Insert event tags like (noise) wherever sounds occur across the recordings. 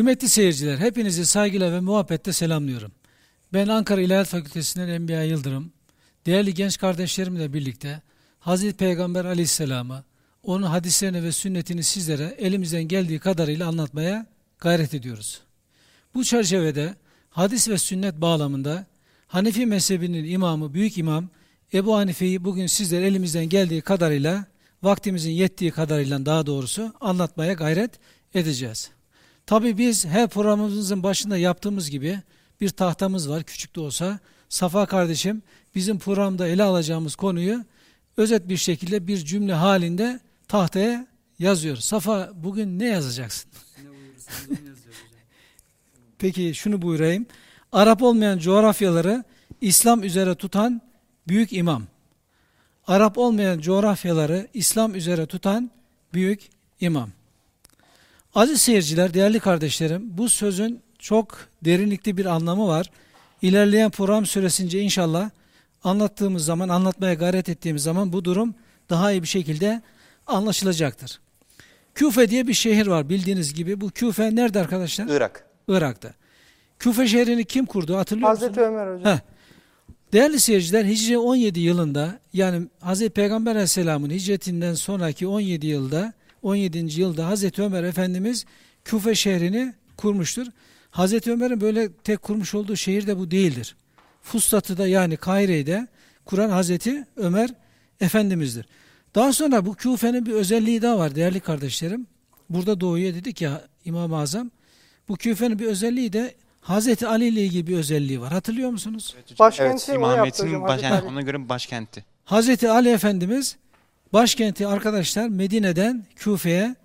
Kıymetli seyirciler, hepinizi saygıyla ve muhabbetle selamlıyorum. Ben Ankara İlahiyat Fakültesinden Enbiya Yıldırım. Değerli genç kardeşlerimle birlikte Hazreti Peygamber Aleyhisselam'ı, onun hadislerini ve sünnetini sizlere elimizden geldiği kadarıyla anlatmaya gayret ediyoruz. Bu çerçevede hadis ve sünnet bağlamında Hanefi mezhebinin imamı, büyük imam Ebu Hanife'yi bugün sizlere elimizden geldiği kadarıyla, vaktimizin yettiği kadarıyla daha doğrusu anlatmaya gayret edeceğiz. Tabi biz her programımızın başında yaptığımız gibi bir tahtamız var küçük de olsa. Safa kardeşim bizim programda ele alacağımız konuyu özet bir şekilde bir cümle halinde tahtaya yazıyor. Safa bugün ne yazacaksın? (laughs) Peki şunu buyurayım. Arap olmayan coğrafyaları İslam üzere tutan büyük imam. Arap olmayan coğrafyaları İslam üzere tutan büyük imam. Aziz seyirciler, değerli kardeşlerim, bu sözün çok derinlikli bir anlamı var. İlerleyen program süresince inşallah anlattığımız zaman, anlatmaya gayret ettiğimiz zaman bu durum daha iyi bir şekilde anlaşılacaktır. Küfe diye bir şehir var bildiğiniz gibi. Bu Küfe nerede arkadaşlar? Irak. Irak'ta. Küfe şehrini kim kurdu hatırlıyor Hazreti musunuz? Ömer hocam. Heh. Değerli seyirciler Hicri 17 yılında yani Hazreti Peygamber Aleyhisselam'ın hicretinden sonraki 17 yılda 17. yılda Hazreti Ömer Efendimiz Küfe şehrini kurmuştur. Hazreti Ömer'in böyle tek kurmuş olduğu şehir de bu değildir. Fustat'ı da yani Kahire'yi de kuran Hazreti Ömer Efendimiz'dir. Daha sonra bu Küfe'nin bir özelliği daha var değerli kardeşlerim. Burada doğuya dedik ya İmam-ı Azam. Bu Küfe'nin bir özelliği de Hazreti Ali ile ilgili bir özelliği var. Hatırlıyor musunuz? Başkenti Evet, o yaptı İmametin hocam. baş, yani ona göre başkenti. Hazreti Ali Efendimiz başkenti arkadaşlar Medine'den Küfe'ye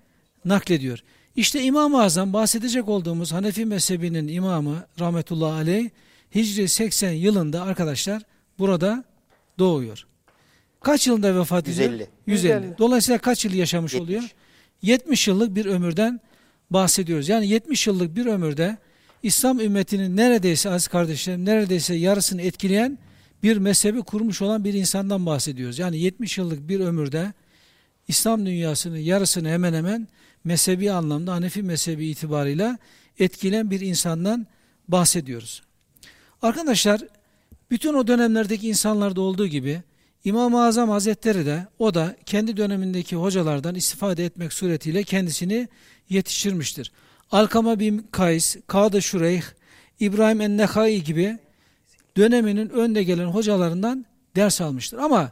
naklediyor. İşte İmam-ı Azam bahsedecek olduğumuz Hanefi mezhebinin imamı rahmetullahi aleyh Hicri 80 yılında arkadaşlar burada doğuyor. Kaç yılında vefat ediyor? 150. 150. 150. Dolayısıyla kaç yıl yaşamış 70. oluyor? 70 yıllık bir ömürden bahsediyoruz. Yani 70 yıllık bir ömürde İslam ümmetinin neredeyse az kardeşlerim neredeyse yarısını etkileyen bir mezhebi kurmuş olan bir insandan bahsediyoruz. Yani 70 yıllık bir ömürde İslam dünyasının yarısını hemen hemen mezhebi anlamda Hanefi mezhebi itibarıyla etkileyen bir insandan bahsediyoruz. Arkadaşlar bütün o dönemlerdeki insanlarda olduğu gibi İmam-ı Azam Hazretleri de o da kendi dönemindeki hocalardan istifade etmek suretiyle kendisini yetiştirmiştir. Alkama bin Kays, Kadı Şureyh, İbrahim en-Nekai gibi döneminin önde gelen hocalarından ders almıştır. Ama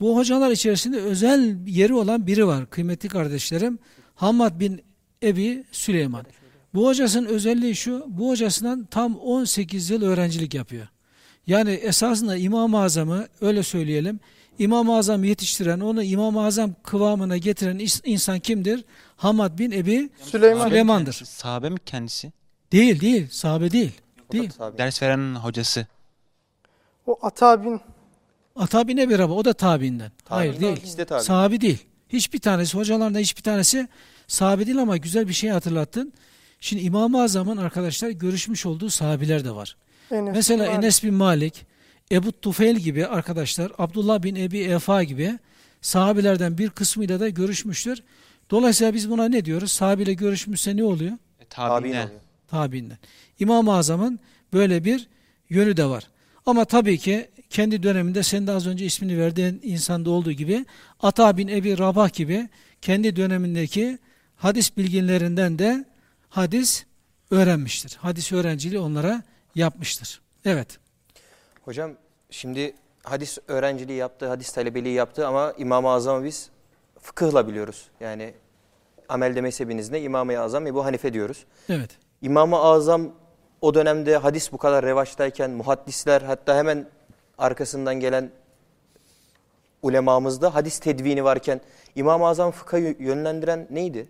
bu hocalar içerisinde özel yeri olan biri var kıymetli kardeşlerim. Hamad bin Ebi Süleyman. Bu hocasının özelliği şu, bu hocasından tam 18 yıl öğrencilik yapıyor. Yani esasında İmam-ı Azam'ı öyle söyleyelim, İmam-ı Azam yetiştiren, onu İmam-ı Azam kıvamına getiren insan kimdir? Hamad bin Ebi Süleyman. Süleyman'dır. Sahabe mi kendisi? Değil, değil, sahabe değil. Değil. Ders veren hocası. O Ata bin Ata bin Ebi Rabah, o da tabiinden. Hayır Tabiinden, değil. ikisi de tabiin. Sahabi değil. Hiçbir tanesi, hocalarında hiçbir tanesi sahabe değil ama güzel bir şey hatırlattın. Şimdi İmam-ı Azam'ın arkadaşlar görüşmüş olduğu sahabiler de var. Enes. Mesela bin Malik. Enes bin Malik, Ebu Tufeil gibi arkadaşlar, Abdullah bin Ebi Efa gibi sahabilerden bir kısmıyla da görüşmüştür. Dolayısıyla biz buna ne diyoruz? Sahabiyle görüşmüşse ne oluyor? E, Tabiin tabiine. oluyor. Tabiinden. İmam-ı Azam'ın böyle bir yönü de var. Ama tabii ki kendi döneminde senin de az önce ismini verdiğin insanda olduğu gibi Ata bin Ebi Rabah gibi kendi dönemindeki hadis bilginlerinden de hadis öğrenmiştir. Hadis öğrenciliği onlara yapmıştır. Evet. Hocam şimdi hadis öğrenciliği yaptı, hadis talebeliği yaptı ama İmam-ı Azam'ı biz fıkıhla biliyoruz. Yani amelde mezhebinizde İmam-ı Azam Ebu Hanife diyoruz. Evet. İmam-ı Azam o dönemde hadis bu kadar revaçtayken muhaddisler hatta hemen arkasından gelen ulemamızda hadis tedvini varken İmam-ı Azam fıkha yönlendiren neydi?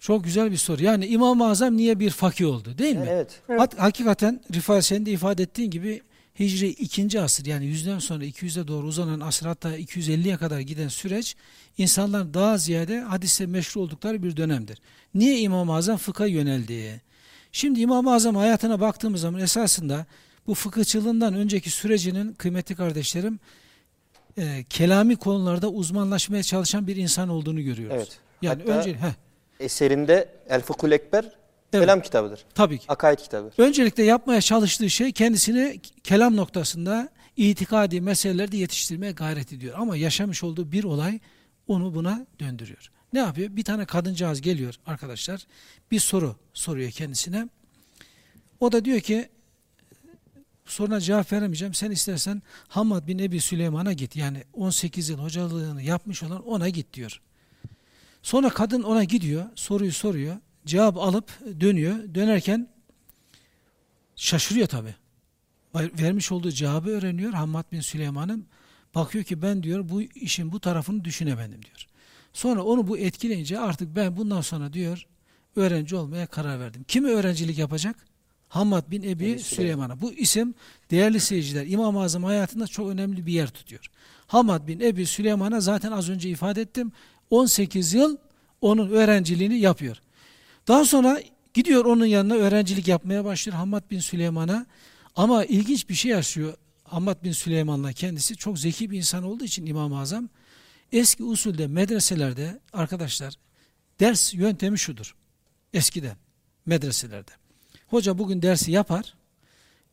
Çok güzel bir soru. Yani İmam-ı Azam niye bir fakih oldu değil mi? Evet. Hat- hakikaten Rifai senin de ifade ettiğin gibi Hicri 2. asır yani yüzden sonra 200'e doğru uzanan asır hatta 250'ye kadar giden süreç insanlar daha ziyade hadise meşru oldukları bir dönemdir. Niye İmam-ı Azam fıkha yöneldi? Şimdi İmam-ı Azam hayatına baktığımız zaman esasında bu fıkıhçılığından önceki sürecinin kıymetli kardeşlerim e, kelami konularda uzmanlaşmaya çalışan bir insan olduğunu görüyoruz. Evet. Yani Hatta- önce heh, Eserinde El Fıkhul Ekber Evet. Kelam kitabıdır. Tabii ki. Akaid kitabı. Öncelikle yapmaya çalıştığı şey kendisini kelam noktasında itikadi meselelerde yetiştirmeye gayret ediyor. Ama yaşamış olduğu bir olay onu buna döndürüyor. Ne yapıyor? Bir tane kadıncağız geliyor arkadaşlar. Bir soru soruyor kendisine. O da diyor ki soruna cevap veremeyeceğim. Sen istersen Hamad bin Ebi Süleyman'a git. Yani 18 yıl hocalığını yapmış olan ona git diyor. Sonra kadın ona gidiyor, soruyu soruyor. Cevap alıp dönüyor. Dönerken şaşırıyor tabi. Vermiş olduğu cevabı öğreniyor Hammad bin Süleyman'ın. Bakıyor ki ben diyor bu işin bu tarafını düşünemedim diyor. Sonra onu bu etkileyince artık ben bundan sonra diyor öğrenci olmaya karar verdim. Kimi öğrencilik yapacak? Hammad bin Ebi Süleyman. Süleyman'a. Bu isim değerli seyirciler İmam-ı Azam hayatında çok önemli bir yer tutuyor. Hammad bin Ebi Süleyman'a zaten az önce ifade ettim. 18 yıl onun öğrenciliğini yapıyor. Daha sonra gidiyor onun yanına öğrencilik yapmaya başlıyor Hammad bin Süleyman'a. Ama ilginç bir şey yaşıyor Hammad bin Süleyman'la kendisi. Çok zeki bir insan olduğu için İmam-ı Azam. Eski usulde medreselerde arkadaşlar ders yöntemi şudur. Eskiden medreselerde. Hoca bugün dersi yapar.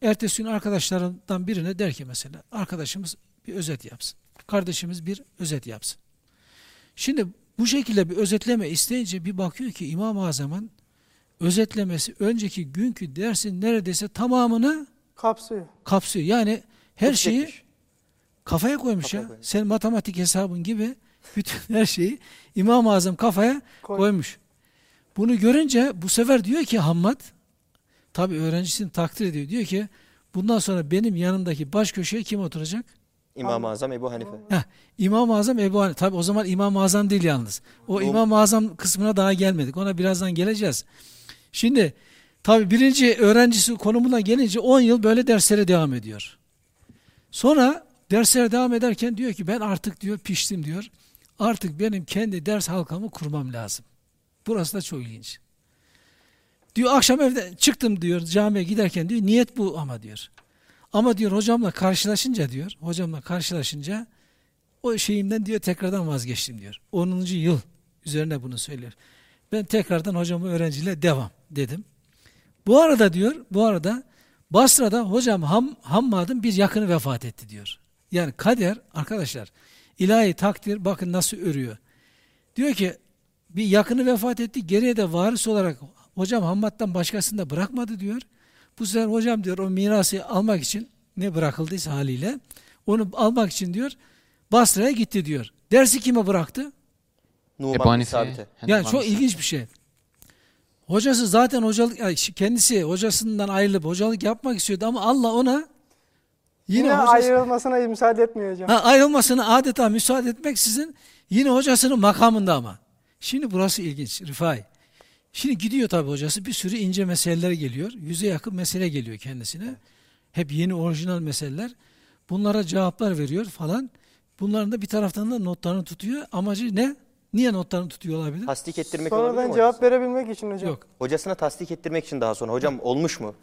Ertesi gün arkadaşlarından birine der ki mesela arkadaşımız bir özet yapsın. Kardeşimiz bir özet yapsın. Şimdi bu şekilde bir özetleme isteyince bir bakıyor ki İmam-ı Azam'ın özetlemesi önceki günkü dersin neredeyse tamamını Kapsıyor. kapsıyor. Yani her Çok şeyi çekmiş. Kafaya koymuş Kafaya ya. koymuş. Sen matematik hesabın gibi (laughs) bütün her şeyi İmam-ı Azam kafaya Koy. koymuş. Bunu görünce bu sefer diyor ki Hammad tabi öğrencisini takdir ediyor. Diyor ki bundan sonra benim yanımdaki baş köşeye kim oturacak? İmam-ı Azam Ebu Hanife. Heh, İmam-ı Azam Ebu Hanife. Tabi o zaman İmam-ı Azam değil yalnız. O Doğru. İmam-ı Azam kısmına daha gelmedik. Ona birazdan geleceğiz. Şimdi tabi birinci öğrencisi konumuna gelince 10 yıl böyle derslere devam ediyor. Sonra derslere devam ederken diyor ki ben artık diyor piştim diyor. Artık benim kendi ders halkamı kurmam lazım. Burası da çok ilginç. Diyor akşam evde çıktım diyor camiye giderken diyor niyet bu ama diyor. Ama diyor hocamla karşılaşınca diyor hocamla karşılaşınca o şeyimden diyor tekrardan vazgeçtim diyor. 10. yıl üzerine bunu söylüyor. Ben tekrardan hocamı öğrenciyle devam dedim. Bu arada diyor bu arada Basra'da hocam Ham, Hammad'ın bir yakını vefat etti diyor. Yani kader arkadaşlar ilahi takdir bakın nasıl örüyor. Diyor ki bir yakını vefat etti geriye de varis olarak hocam Hammad'dan başkasını da bırakmadı diyor. Bu sefer hocam diyor o mirası almak için ne bırakıldıysa haliyle onu almak için diyor Basra'ya gitti diyor. Dersi kime bıraktı? Numan. Sabit'e. Yani çok ilginç bir şey. Hocası zaten hocalık kendisi hocasından ayrılıp hocalık yapmak istiyordu ama Allah ona yine, Yine, hocası, ayrılmasına müsaade etmiyor hocam. ha, ayrılmasına adeta müsaade etmeksizin yine hocasının makamında ama. Şimdi burası ilginç Rifai. Şimdi gidiyor tabi hocası bir sürü ince meseleler geliyor. Yüze yakın mesele geliyor kendisine. Hep yeni orijinal meseleler. Bunlara cevaplar veriyor falan. Bunların da bir taraftan da notlarını tutuyor. Amacı ne? Niye notlarını tutuyor olabilir? Tasdik ettirmek olabilir Sonradan mi cevap hocası? verebilmek için hocam. Yok. Hocasına tasdik ettirmek için daha sonra. Hocam (laughs) olmuş mu?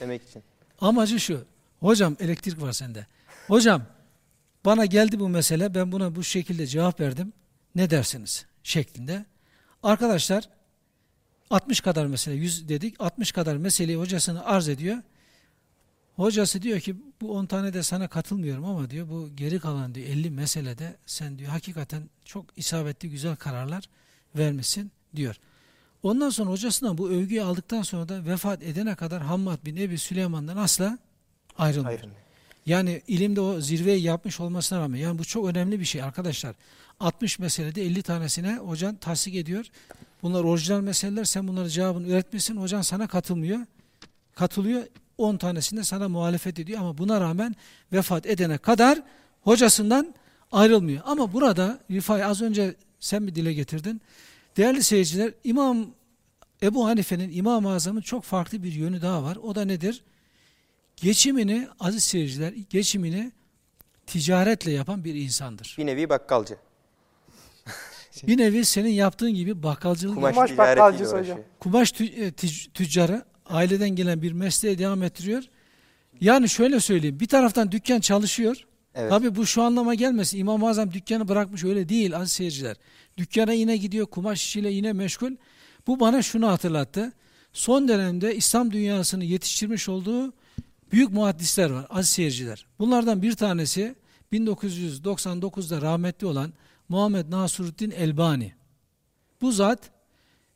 Demek için. Amacı şu. Hocam elektrik var sende. Hocam bana geldi bu mesele. Ben buna bu şekilde cevap verdim. Ne dersiniz? Şeklinde. Arkadaşlar 60 kadar mesele 100 dedik. 60 kadar meseleyi hocasına arz ediyor. Hocası diyor ki bu 10 tane de sana katılmıyorum ama diyor bu geri kalan diyor 50 meselede sen diyor hakikaten çok isabetli güzel kararlar vermişsin diyor. Ondan sonra hocasından bu övgüyü aldıktan sonra da vefat edene kadar Hammad bin Ebi Süleyman'dan asla ayrılmıyor. Ayrılmıyor. Yani ilimde o zirveyi yapmış olmasına rağmen yani bu çok önemli bir şey arkadaşlar. 60 meselede 50 tanesine hocan tasdik ediyor. Bunlar orijinal meseleler sen bunları cevabını üretmişsin hocan sana katılmıyor. Katılıyor 10 tanesinde sana muhalefet ediyor ama buna rağmen vefat edene kadar hocasından ayrılmıyor. Ama burada Rifai az önce sen bir dile getirdin. Değerli seyirciler İmam Ebu Hanife'nin İmam-ı Azam'ın çok farklı bir yönü daha var. O da nedir? Geçimini aziz seyirciler geçimini ticaretle yapan bir insandır. Bir nevi bakkalcı. (laughs) Bir nevi senin yaptığın gibi bakkalcılık Kumaş, Kumaş bakkalcısı hocam. kumaş tü- e, tüccarı aileden gelen bir mesleğe devam ettiriyor. Yani şöyle söyleyeyim bir taraftan dükkan çalışıyor. Evet. Tabii bu şu anlama gelmesin. İmam-ı Azam dükkanı bırakmış öyle değil aziz seyirciler. Dükkana yine gidiyor kumaş işiyle yine meşgul. Bu bana şunu hatırlattı. son dönemde İslam dünyasını yetiştirmiş olduğu büyük muhaddisler var, aziz seyirciler. Bunlardan bir tanesi 1999'da rahmetli olan Muhammed Nasuruddin Elbani. Bu zat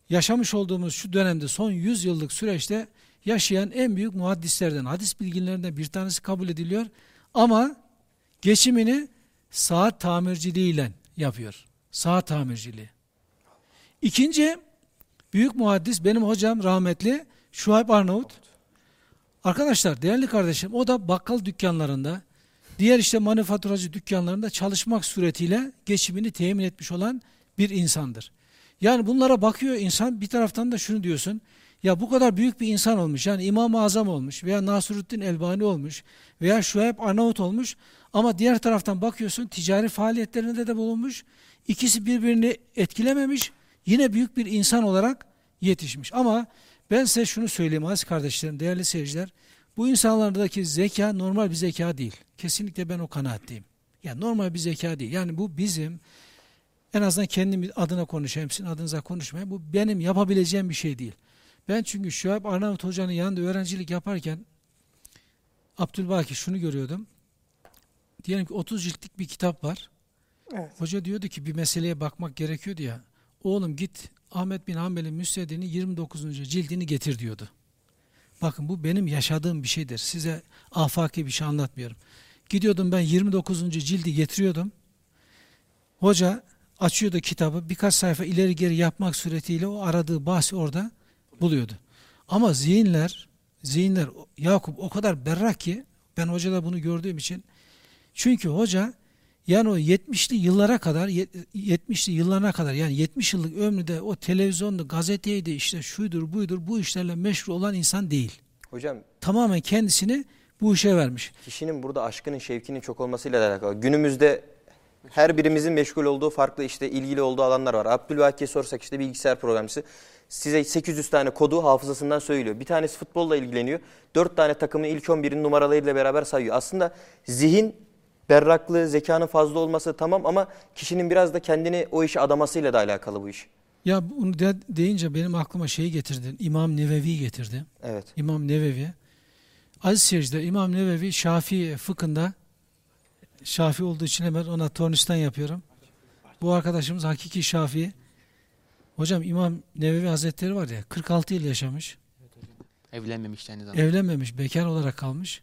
yaşamış olduğumuz şu dönemde son 100 yıllık süreçte yaşayan en büyük muhaddislerden, hadis bilginlerinden bir tanesi kabul ediliyor. Ama geçimini saat tamirciliğiyle yapıyor. Saat tamirciliği. İkinci büyük muhaddis benim hocam rahmetli Şuayb Arnavut. Arkadaşlar değerli kardeşim o da bakkal dükkanlarında diğer işte manifaturacı dükkanlarında çalışmak suretiyle geçimini temin etmiş olan bir insandır. Yani bunlara bakıyor insan bir taraftan da şunu diyorsun. Ya bu kadar büyük bir insan olmuş. Yani İmam-ı Azam olmuş veya Nasruddin Elbani olmuş veya Şuayb Arnavut olmuş. Ama diğer taraftan bakıyorsun ticari faaliyetlerinde de bulunmuş. İkisi birbirini etkilememiş. Yine büyük bir insan olarak yetişmiş. Ama ben size şunu söyleyeyim aziz kardeşlerim, değerli seyirciler. Bu insanlardaki zeka normal bir zeka değil. Kesinlikle ben o kanaatteyim. Yani normal bir zeka değil. Yani bu bizim en azından kendim adına konuşayım, sizin adınıza konuşmayayım. Bu benim yapabileceğim bir şey değil. Ben çünkü Şuayb Arnavut Hoca'nın yanında öğrencilik yaparken Abdülbaki şunu görüyordum. Diyelim ki 30 ciltlik bir kitap var. Evet. Hoca diyordu ki bir meseleye bakmak gerekiyordu ya. Oğlum git Ahmet bin Hanbel'in Müsned'ini 29. cildini getir diyordu. Bakın bu benim yaşadığım bir şeydir. Size afaki bir şey anlatmıyorum. Gidiyordum ben 29. cildi getiriyordum. Hoca açıyordu kitabı birkaç sayfa ileri geri yapmak suretiyle o aradığı bahsi orada buluyordu. Ama zihinler, zihinler Yakup o kadar berrak ki ben hocada bunu gördüğüm için çünkü hoca yani o 70'li yıllara kadar 70'li yıllarına kadar yani 70 yıllık ömründe o televizyonda gazeteydi işte şuydur buydur bu işlerle meşgul olan insan değil. Hocam Tamamen kendisini bu işe vermiş. kişinin burada aşkının, şevkinin çok olmasıyla da alakalı. Günümüzde her birimizin meşgul olduğu farklı işte ilgili olduğu alanlar var. Abdülvaki'ye sorsak işte bilgisayar programcısı size 800 tane kodu hafızasından söylüyor. Bir tanesi futbolla ilgileniyor. 4 tane takımın ilk 11'in numaralarıyla beraber sayıyor. Aslında zihin berraklığı, zekanın fazla olması tamam ama kişinin biraz da kendini o işe adamasıyla da alakalı bu iş. Ya bunu de, deyince benim aklıma şeyi getirdin. İmam Nevevi getirdi. Evet. İmam Nevevi. Aziz seyirciler İmam Nevevi Şafii fıkhında Şafii olduğu için hemen ona tornistan yapıyorum. Bu arkadaşımız hakiki Şafii. Hocam İmam Nevevi Hazretleri var ya 46 yıl yaşamış. Evlenmemişti aynı zamanda. Evlenmemiş, bekar olarak kalmış.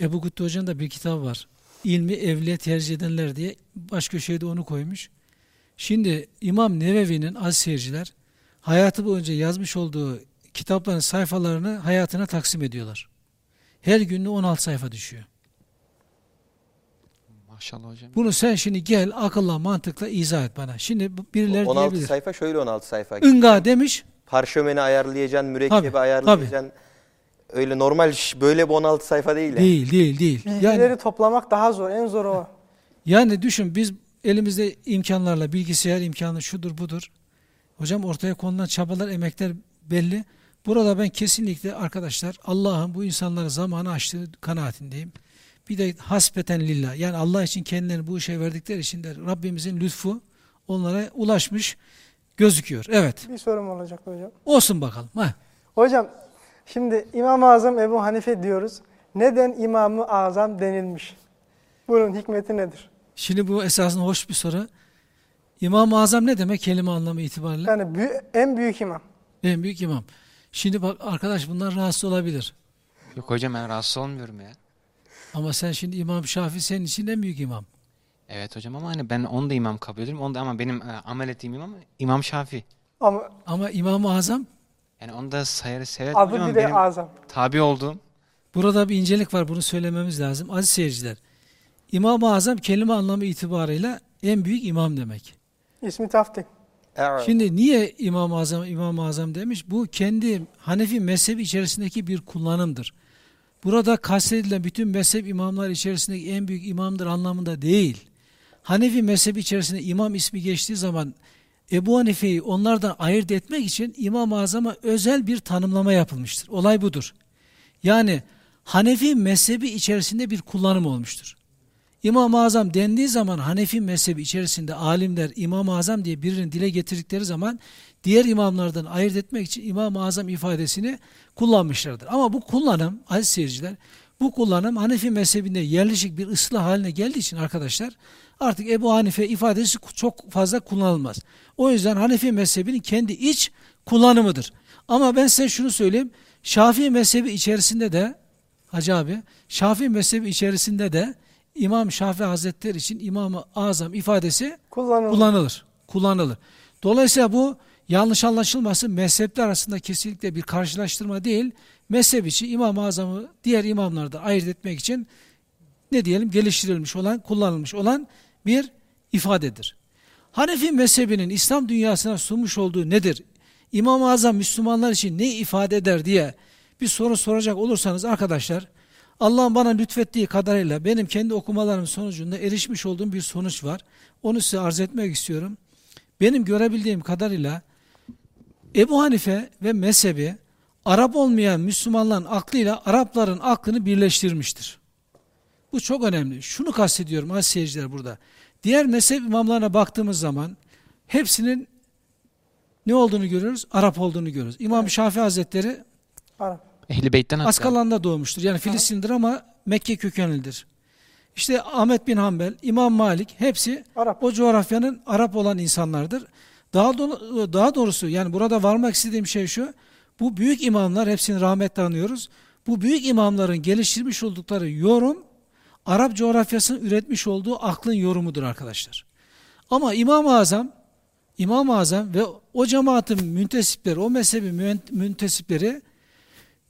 Ebu Güttü Hoca'nın da bir kitabı var. İlmi evliye tercih edenler diye baş köşeye de onu koymuş. Şimdi İmam Nevevi'nin az seyirciler hayatı boyunca yazmış olduğu kitapların sayfalarını hayatına taksim ediyorlar. Her günlüğü 16 sayfa düşüyor. Maşallah hocam. Bunu sen şimdi gel akılla mantıkla izah et bana. Şimdi birileri 16 diyebilir. sayfa şöyle 16 sayfa. Inga demiş. Parşömeni ayarlayacaksın, mürekkebi Tabii, ayarlayacaksın. Öyle normal böyle bir 16 sayfa değil. yani. Değil, değil, değil. Bilgileri Yani toplamak daha zor. En zor o. Yani düşün biz elimizde imkanlarla bilgisayar imkanı şudur budur. Hocam ortaya konulan çabalar, emekler belli. Burada ben kesinlikle arkadaşlar Allah'ın bu insanlara zamanı açtığı kanaatindeyim. Bir de hasbeten lillah yani Allah için kendilerini bu işe verdikleri için de Rabbimizin lütfu onlara ulaşmış gözüküyor. Evet. Bir sorum olacak hocam. Olsun bakalım. Ha. Hocam şimdi İmam-ı Azam Ebu Hanife diyoruz. Neden İmam-ı Azam denilmiş? Bunun hikmeti nedir? Şimdi bu esasında hoş bir soru. İmam-ı Azam ne demek kelime anlamı itibariyle? Yani en büyük imam. En büyük imam. Şimdi bak arkadaş bunlar rahatsız olabilir. Yok hocam ben rahatsız olmuyorum ya. Ama sen şimdi İmam Şafii senin için en büyük imam. Evet hocam ama hani ben onu da imam kabul ediyorum. Onu da ama benim e, amel ettiğim imam İmam Şafii. Ama Ama İmam-ı Azam Yani onu da sayarı severim adı ama bir de benim Azam. tabi olduğum burada bir incelik var bunu söylememiz lazım. Aziz seyirciler. İmam-ı Azam kelime anlamı itibarıyla en büyük imam demek. İsmi Taftik. Evet. Şimdi niye İmam-ı Azam İmam-ı Azam demiş? Bu kendi Hanefi mezhebi içerisindeki bir kullanımdır. Burada kastedilen bütün mezhep imamlar içerisindeki en büyük imamdır anlamında değil. Hanefi mezhebi içerisinde imam ismi geçtiği zaman Ebu Hanife'yi onlardan ayırt etmek için İmam-ı Azam'a özel bir tanımlama yapılmıştır. Olay budur. Yani Hanefi mezhebi içerisinde bir kullanım olmuştur. İmam-ı Azam dendiği zaman Hanefi mezhebi içerisinde alimler İmam-ı Azam diye birini dile getirdikleri zaman diğer imamlardan ayırt etmek için İmam-ı Azam ifadesini kullanmışlardır. Ama bu kullanım aziz seyirciler bu kullanım Hanefi mezhebinde yerleşik bir ıslah haline geldiği için arkadaşlar artık Ebu Hanife ifadesi çok fazla kullanılmaz. O yüzden Hanefi mezhebinin kendi iç kullanımıdır. Ama ben size şunu söyleyeyim. Şafii mezhebi içerisinde de Hacı abi, Şafii mezhebi içerisinde de İmam Şafii Hazretleri için İmam-ı Azam ifadesi Kullanılır. kullanılır. Kullanılır. Dolayısıyla bu yanlış anlaşılması mezhepler arasında kesinlikle bir karşılaştırma değil. Mezhep için İmam-ı Azam'ı diğer imamlarda ayırt etmek için ne diyelim geliştirilmiş olan, kullanılmış olan bir ifadedir. Hanefi mezhebinin İslam dünyasına sunmuş olduğu nedir? İmam-ı Azam Müslümanlar için ne ifade eder diye bir soru soracak olursanız arkadaşlar Allah'ın bana lütfettiği kadarıyla benim kendi okumalarım sonucunda erişmiş olduğum bir sonuç var. Onu size arz etmek istiyorum. Benim görebildiğim kadarıyla Ebu Hanife ve mezhebi Arap olmayan Müslümanların aklıyla Arapların aklını birleştirmiştir. Bu çok önemli. Şunu kastediyorum aziz seyirciler burada. Diğer mezhep imamlarına baktığımız zaman hepsinin ne olduğunu görüyoruz? Arap olduğunu görüyoruz. İmam Şafii Hazretleri Arap. Ehli Beyt'ten. Askalan'da doğmuştur. Yani Filistin'dir ama Mekke kökenlidir. İşte Ahmet bin Hanbel, İmam Malik hepsi Arap. o coğrafyanın Arap olan insanlardır. Daha, do- daha doğrusu yani burada varmak istediğim şey şu. Bu büyük imamlar hepsini rahmetle anıyoruz. Bu büyük imamların geliştirmiş oldukları yorum Arap coğrafyasının üretmiş olduğu aklın yorumudur arkadaşlar. Ama İmam-ı Azam İmam-ı Azam ve o cemaatin müntesipleri, o mezhebi müntesipleri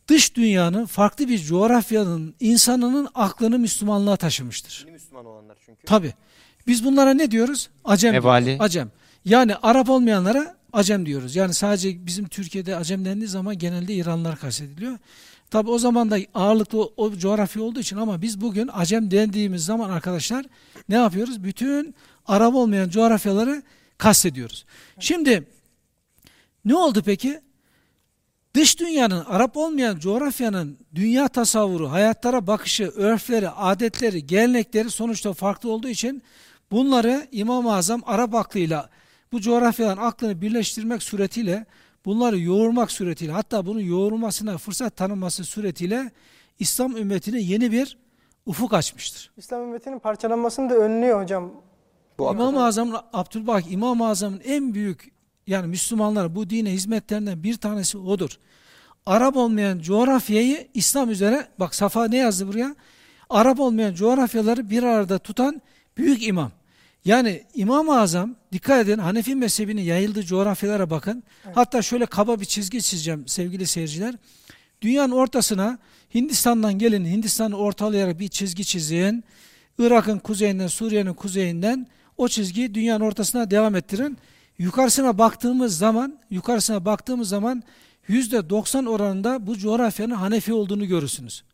dış dünyanın farklı bir coğrafyanın insanının aklını Müslümanlığa taşımıştır. Yeni Müslüman olanlar çünkü. Tabi. Biz bunlara ne diyoruz? Acem Mevali. diyoruz. Acem. Yani Arap olmayanlara Acem diyoruz. Yani sadece bizim Türkiye'de Acem dendiği zaman genelde İranlılar kastediliyor. Tabi o zaman da ağırlıklı o, o coğrafya olduğu için ama biz bugün Acem dendiğimiz zaman arkadaşlar ne yapıyoruz? Bütün Arap olmayan coğrafyaları kastediyoruz. Şimdi ne oldu peki? Dış dünyanın, Arap olmayan coğrafyanın dünya tasavvuru, hayatlara bakışı, örfleri, adetleri, gelenekleri sonuçta farklı olduğu için bunları İmam-ı Azam Arap aklıyla bu coğrafyaların aklını birleştirmek suretiyle bunları yoğurmak suretiyle hatta bunun yoğurulmasına fırsat tanınması suretiyle İslam ümmetine yeni bir ufuk açmıştır. İslam ümmetinin parçalanmasını da önlüyor hocam. Bu İmam-ı Azam Abdülbak İmam-ı Azam'ın en büyük yani Müslümanlar bu dine hizmetlerinden bir tanesi odur. Arap olmayan coğrafyayı İslam üzere bak Safa ne yazdı buraya? Arap olmayan coğrafyaları bir arada tutan büyük imam. Yani İmam-ı Azam dikkat edin Hanefi mezhebinin yayıldığı coğrafyalara bakın. Hatta şöyle kaba bir çizgi çizeceğim sevgili seyirciler. Dünyanın ortasına Hindistan'dan gelin Hindistan'ı ortalayarak bir çizgi çizin. Irak'ın kuzeyinden Suriye'nin kuzeyinden o çizgiyi dünyanın ortasına devam ettirin. Yukarısına baktığımız zaman, yukarısına baktığımız zaman yüzde 90 oranında bu coğrafyanın Hanefi olduğunu görürsünüz.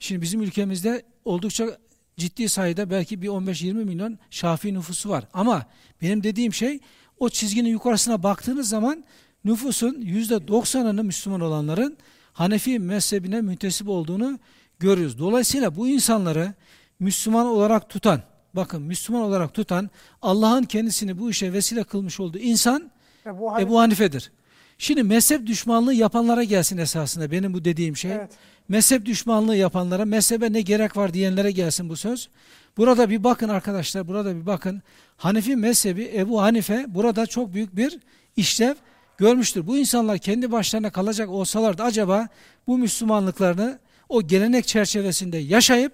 Şimdi bizim ülkemizde oldukça ciddi sayıda belki bir 15-20 milyon Şafii nüfusu var. Ama benim dediğim şey o çizginin yukarısına baktığınız zaman nüfusun yüzde 90'ını Müslüman olanların Hanefi mezhebine müntesip olduğunu görüyoruz. Dolayısıyla bu insanları Müslüman olarak tutan, bakın Müslüman olarak tutan Allah'ın kendisini bu işe vesile kılmış olduğu insan Ebu Hanife. Ebu Hanife'dir. Şimdi mezhep düşmanlığı yapanlara gelsin esasında benim bu dediğim şey. Evet. Mezhep düşmanlığı yapanlara, mezhebe ne gerek var diyenlere gelsin bu söz. Burada bir bakın arkadaşlar, burada bir bakın. Hanefi mezhebi Ebu Hanife burada çok büyük bir işlev görmüştür. Bu insanlar kendi başlarına kalacak olsalardı acaba bu Müslümanlıklarını o gelenek çerçevesinde yaşayıp,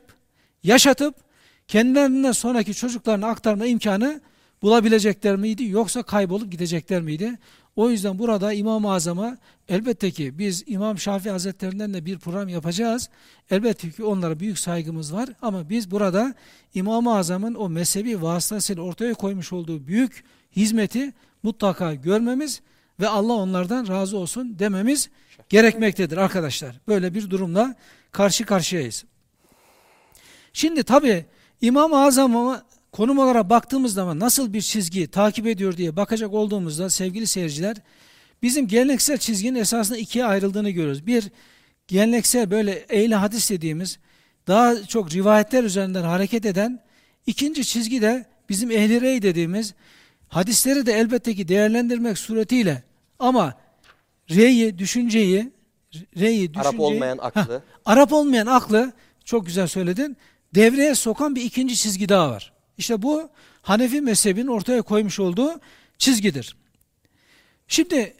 yaşatıp kendilerinden sonraki çocuklarına aktarma imkanı bulabilecekler miydi yoksa kaybolup gidecekler miydi? O yüzden burada İmam-ı Azam'a elbette ki biz İmam Şafii Hazretlerinden de bir program yapacağız. Elbette ki onlara büyük saygımız var ama biz burada İmam-ı Azam'ın o mezhebi vasıtasıyla ortaya koymuş olduğu büyük hizmeti mutlaka görmemiz ve Allah onlardan razı olsun dememiz gerekmektedir arkadaşlar. Böyle bir durumla karşı karşıyayız. Şimdi tabi İmam-ı Azam'a konum olarak baktığımız zaman nasıl bir çizgi takip ediyor diye bakacak olduğumuzda sevgili seyirciler bizim geleneksel çizginin esasında ikiye ayrıldığını görüyoruz. Bir geleneksel böyle ehli hadis dediğimiz daha çok rivayetler üzerinden hareket eden İkinci çizgi de bizim ehli rey dediğimiz hadisleri de elbette ki değerlendirmek suretiyle ama reyi, düşünceyi, reyi, düşünceyi, Arap olmayan aklı. Heh, Arap olmayan aklı çok güzel söyledin. Devreye sokan bir ikinci çizgi daha var. İşte bu Hanefi mezhebinin ortaya koymuş olduğu çizgidir. Şimdi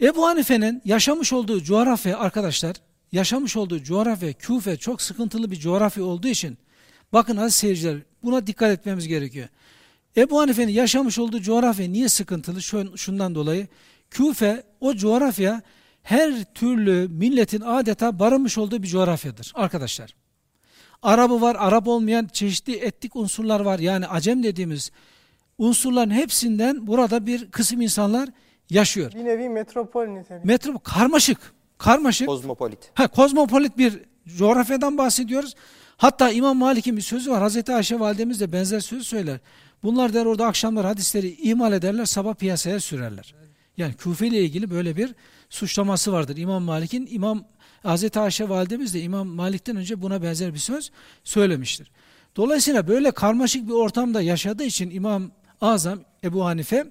Ebu Hanife'nin yaşamış olduğu coğrafya arkadaşlar, yaşamış olduğu coğrafya Küfe çok sıkıntılı bir coğrafya olduğu için bakın aziz seyirciler buna dikkat etmemiz gerekiyor. Ebu Hanife'nin yaşamış olduğu coğrafya niye sıkıntılı? Şundan dolayı Küfe o coğrafya her türlü milletin adeta barınmış olduğu bir coğrafyadır arkadaşlar. Arabı var, Arap olmayan çeşitli etnik unsurlar var. Yani Acem dediğimiz unsurların hepsinden burada bir kısım insanlar yaşıyor. Bir nevi metropol niteliği. Metro karmaşık, karmaşık. Kozmopolit. Ha, kozmopolit bir coğrafyadan bahsediyoruz. Hatta İmam Malik'in bir sözü var. Hazreti Ayşe validemiz de benzer söz söyler. Bunlar der orada akşamlar hadisleri imal ederler, sabah piyasaya sürerler. Yani Küfe ile ilgili böyle bir suçlaması vardır İmam Malik'in. İmam Hazreti Ayşe validemiz de İmam Malik'ten önce buna benzer bir söz söylemiştir. Dolayısıyla böyle karmaşık bir ortamda yaşadığı için İmam Azam Ebu Hanife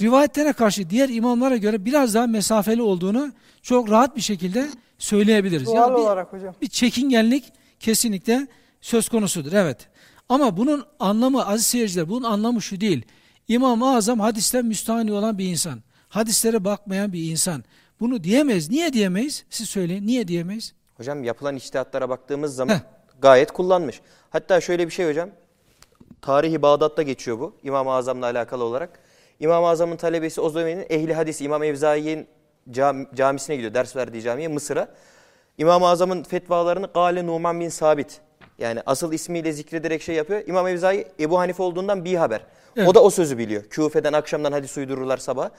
rivayetlere karşı diğer imamlara göre biraz daha mesafeli olduğunu çok rahat bir şekilde söyleyebiliriz. Doğal yani bir, olarak hocam. Bir çekingenlik kesinlikle söz konusudur. Evet. Ama bunun anlamı aziz seyirciler bunun anlamı şu değil. İmam-ı Azam hadisten müstahni olan bir insan. Hadislere bakmayan bir insan. Bunu diyemeyiz. Niye diyemeyiz? Siz söyleyin. Niye diyemeyiz? Hocam yapılan içtihatlara baktığımız zaman Heh. gayet kullanmış. Hatta şöyle bir şey hocam. Tarihi Bağdat'ta geçiyor bu İmam-ı Azam'la alakalı olarak. İmam-ı Azam'ın talebesi o zamanın ehli hadis İmam Evzai'nin cam, camisine gidiyor. Ders verdiği camiye Mısır'a. İmam-ı Azam'ın fetvalarını Gale Numan bin Sabit yani asıl ismiyle zikrederek şey yapıyor. İmam Evzai Ebu Hanife olduğundan bir haber. Evet. O da o sözü biliyor. Küfe'den akşamdan hadis uydururlar sabah.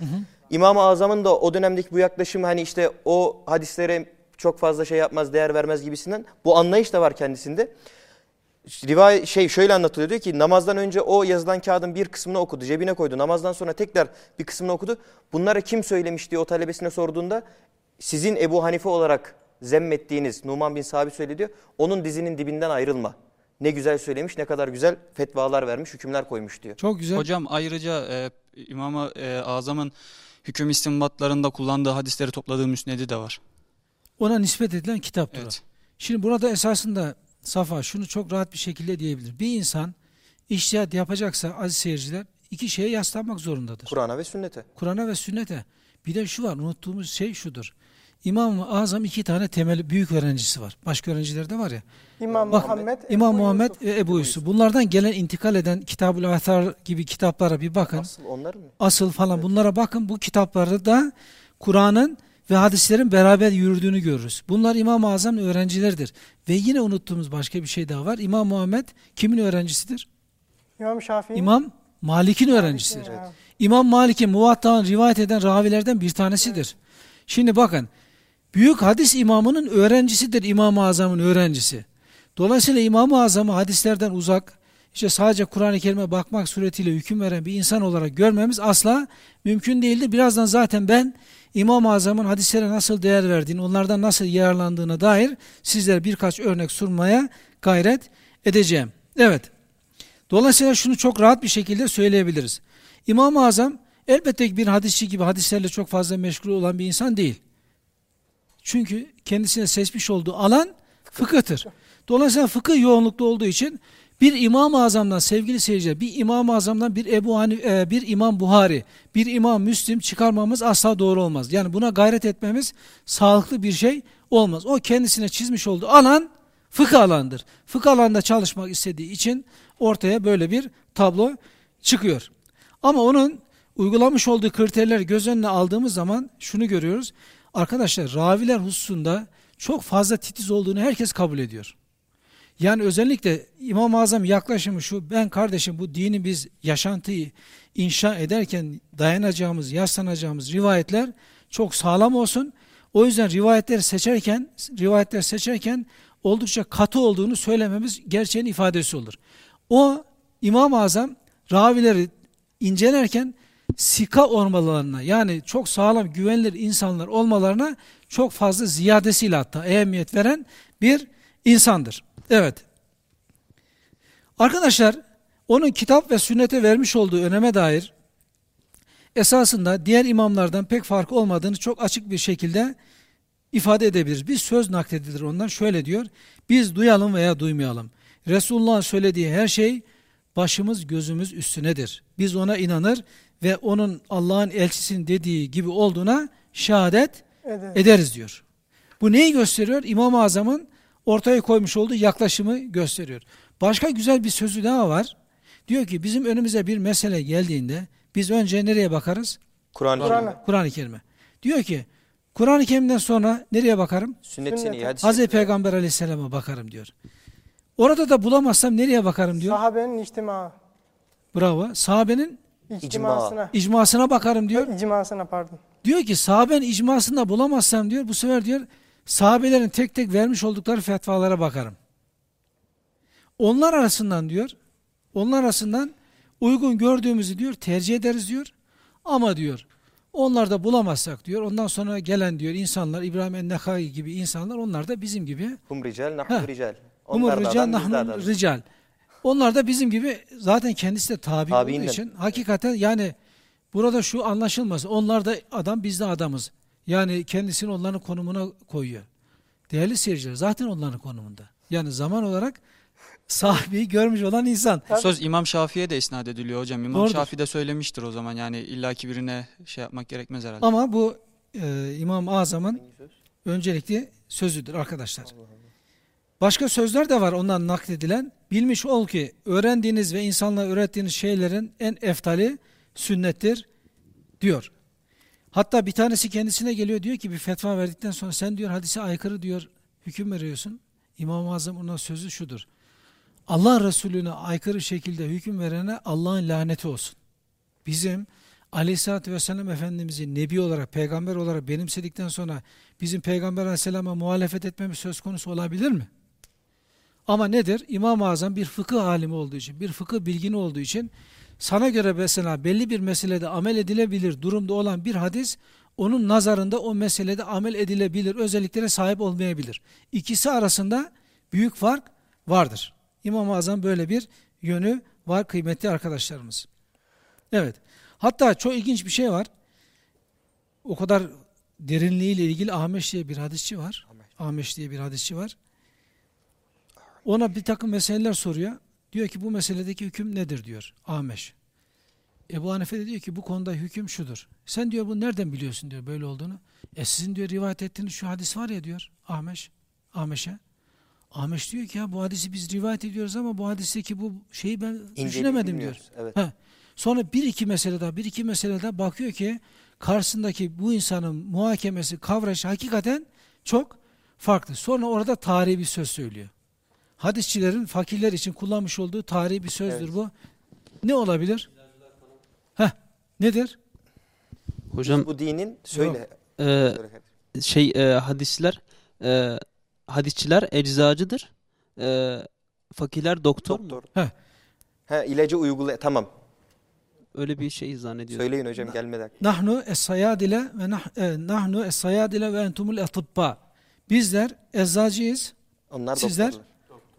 İmam-ı Azam'ın da o dönemdeki bu yaklaşım hani işte o hadislere çok fazla şey yapmaz, değer vermez gibisinden bu anlayış da var kendisinde. Rivayet şey şöyle anlatılıyor diyor ki namazdan önce o yazılan kağıdın bir kısmını okudu, cebine koydu. Namazdan sonra tekrar bir kısmını okudu. Bunları kim söylemiş diye o talebesine sorduğunda sizin Ebu Hanife olarak zemmettiğiniz Numan bin Sabit söyledi diyor. Onun dizinin dibinden ayrılma. Ne güzel söylemiş, ne kadar güzel fetvalar vermiş, hükümler koymuş diyor. Çok güzel. Hocam ayrıca e, İmam-ı e, Azam'ın hüküm istinbatlarında kullandığı hadisleri topladığı müsnedi de var. Ona nispet edilen kitaptır. o. Evet. Şimdi burada esasında Safa şunu çok rahat bir şekilde diyebilir. Bir insan iştihat yapacaksa aziz seyirciler iki şeye yaslanmak zorundadır. Kur'an'a ve sünnete. Kur'an'a ve sünnete. Bir de şu var unuttuğumuz şey şudur. İmam-ı Azam iki tane temel büyük öğrencisi var. Başka öğrenciler de var ya. İmam Bak, Muhammed, İmam Ebu Muhammed Yusuf. ve Ebu Yusuf. Bunlardan gelen intikal eden Kitab-ül Athar gibi kitaplara bir bakın. Asıl onların mı? Asıl falan bunlara bakın. Bu kitaplarda da Kur'an'ın ve hadislerin beraber yürüdüğünü görürüz. Bunlar İmam-ı Azam öğrencileridir. Ve yine unuttuğumuz başka bir şey daha var. İmam Muhammed kimin öğrencisidir? İmam Şafii. İmam Malik'in öğrencisidir. Evet. İmam Malik'in muvatta'ın rivayet eden ravilerden bir tanesidir. Şimdi bakın, büyük hadis imamının öğrencisidir İmam-ı Azam'ın öğrencisi. Dolayısıyla İmam-ı Azam'ı hadislerden uzak, işte sadece Kur'an-ı Kerim'e bakmak suretiyle hüküm veren bir insan olarak görmemiz asla mümkün değildir. Birazdan zaten ben İmam-ı Azam'ın hadislere nasıl değer verdiğini, onlardan nasıl yararlandığına dair sizlere birkaç örnek sunmaya gayret edeceğim. Evet. Dolayısıyla şunu çok rahat bir şekilde söyleyebiliriz. İmam-ı Azam elbette bir hadisçi gibi hadislerle çok fazla meşgul olan bir insan değil. Çünkü kendisine seçmiş olduğu alan fıkıhtır. Dolayısıyla fıkıh yoğunlukta olduğu için bir İmam-ı Azam'dan sevgili seyirciler, bir İmam-ı Azam'dan bir Ebu Hanif, e, bir İmam Buhari, bir İmam Müslim çıkarmamız asla doğru olmaz. Yani buna gayret etmemiz sağlıklı bir şey olmaz. O kendisine çizmiş olduğu alan fıkıh alandır. Fıkıh alanında çalışmak istediği için ortaya böyle bir tablo çıkıyor. Ama onun uygulamış olduğu kriterleri göz önüne aldığımız zaman şunu görüyoruz. Arkadaşlar raviler hususunda çok fazla titiz olduğunu herkes kabul ediyor. Yani özellikle İmam-ı Azam yaklaşımı şu, ben kardeşim bu dini biz yaşantıyı inşa ederken dayanacağımız, yaslanacağımız rivayetler çok sağlam olsun. O yüzden rivayetleri seçerken, rivayetler seçerken oldukça katı olduğunu söylememiz gerçeğin ifadesi olur. O İmam-ı Azam ravileri incelerken sika olmalarına yani çok sağlam güvenilir insanlar olmalarına çok fazla ziyadesiyle hatta ehemmiyet veren bir insandır. Evet. Arkadaşlar onun kitap ve sünnete vermiş olduğu öneme dair esasında diğer imamlardan pek farkı olmadığını çok açık bir şekilde ifade edebiliriz. Bir söz nakledilir ondan şöyle diyor. Biz duyalım veya duymayalım. Resulullah'ın söylediği her şey başımız gözümüz üstünedir. Biz ona inanır ve onun Allah'ın elçisinin dediği gibi olduğuna şehadet Evet. ederiz diyor. Bu neyi gösteriyor? İmam-ı Azam'ın ortaya koymuş olduğu yaklaşımı gösteriyor. Başka güzel bir sözü daha var. Diyor ki bizim önümüze bir mesele geldiğinde biz önce nereye bakarız? Kur'an-ı Kur'an'a. Kerim. Kur'an-ı Kerim'e. Diyor ki Kur'an-ı Kerim'den sonra nereye bakarım? Sünnet-i Sünnet. Seniyye, hadis-i Hazreti. Peygamber Aleyhisselam'a bakarım diyor. Orada da bulamazsam nereye bakarım diyor. Sahabenin içtima, Bravo. Sahabenin içtimasına. icmasına bakarım diyor. İcmasına pardon. Diyor ki sahabenin icmasında bulamazsam diyor bu sefer diyor sahabelerin tek tek vermiş oldukları fetvalara bakarım. Onlar arasından diyor onlar arasından uygun gördüğümüzü diyor tercih ederiz diyor. Ama diyor onlar da bulamazsak diyor ondan sonra gelen diyor insanlar İbrahim en-Nekai gibi insanlar onlar da bizim gibi Hum rical, nahnu rical. Onlar da rical adam. rical. Onlar da bizim gibi zaten kendisi de tabi Tabiinden. olduğu için hakikaten yani burada şu anlaşılmasın. Onlar da adam biz de adamız. Yani kendisini onların konumuna koyuyor. Değerli seyirciler zaten onların konumunda. Yani zaman olarak sahibi görmüş olan insan. Söz İmam Şafii'ye de isnat ediliyor hocam. İmam Doğrudur. Şafii de söylemiştir o zaman. Yani illaki birine şey yapmak gerekmez herhalde. Ama bu e, İmam-ı Azam'ın öncelikli sözüdür arkadaşlar. Başka sözler de var ondan nakledilen. Bilmiş ol ki öğrendiğiniz ve insanlara öğrettiğiniz şeylerin en eftali sünnettir diyor. Hatta bir tanesi kendisine geliyor diyor ki bir fetva verdikten sonra sen diyor hadise aykırı diyor hüküm veriyorsun. İmam-ı Azam ona sözü şudur. Allah Resulüne aykırı şekilde hüküm verene Allah'ın laneti olsun. Bizim Aleyhisselatü Vesselam Efendimiz'i Nebi olarak, peygamber olarak benimsedikten sonra bizim Peygamber Aleyhisselam'a muhalefet etmemiz söz konusu olabilir mi? Ama nedir? İmam-ı Azam bir fıkıh alimi olduğu için, bir fıkıh bilgini olduğu için sana göre mesela belli bir meselede amel edilebilir durumda olan bir hadis onun nazarında o meselede amel edilebilir özelliklere sahip olmayabilir. İkisi arasında büyük fark vardır. İmam-ı Azam böyle bir yönü var kıymetli arkadaşlarımız. Evet. Hatta çok ilginç bir şey var. O kadar derinliğiyle ilgili Ahmeş diye bir hadisçi var. Ahmeş diye bir hadisçi var. Ona bir takım meseleler soruyor. Diyor ki bu meseledeki hüküm nedir diyor Ahmeş. Ebu Hanife de diyor ki bu konuda hüküm şudur. Sen diyor bunu nereden biliyorsun diyor böyle olduğunu. E sizin diyor rivayet ettiğiniz şu hadis var ya diyor Ahmeş. Ahmeş'e. Ahmeş diyor ki ya bu hadisi biz rivayet ediyoruz ama bu hadisteki bu şeyi ben İnceliği düşünemedim diyor. Evet. Ha. Sonra bir iki mesele daha, bir iki mesele daha bakıyor ki karşısındaki bu insanın muhakemesi, kavrayışı hakikaten çok farklı. Sonra orada tarihi bir söz söylüyor. Hadisçilerin fakirler için kullanmış olduğu tarihi bir sözdür Evet. bu. Ne olabilir? Heh, nedir? Hocam Bu dinin söyle. e, şey e, hadisler e, hadisçiler eczacıdır. E, fakirler doktor. mu? Doktor. Heh. Ha ilacı uygula tamam. Öyle bir şey zannediyorum. Söyleyin hocam gelmeden. Nahnu es-sayadile ve nah, e, nahnu es-sayadile ve entumul atibba. Bizler eczacıyız, Onlar Sizler? doktorlar.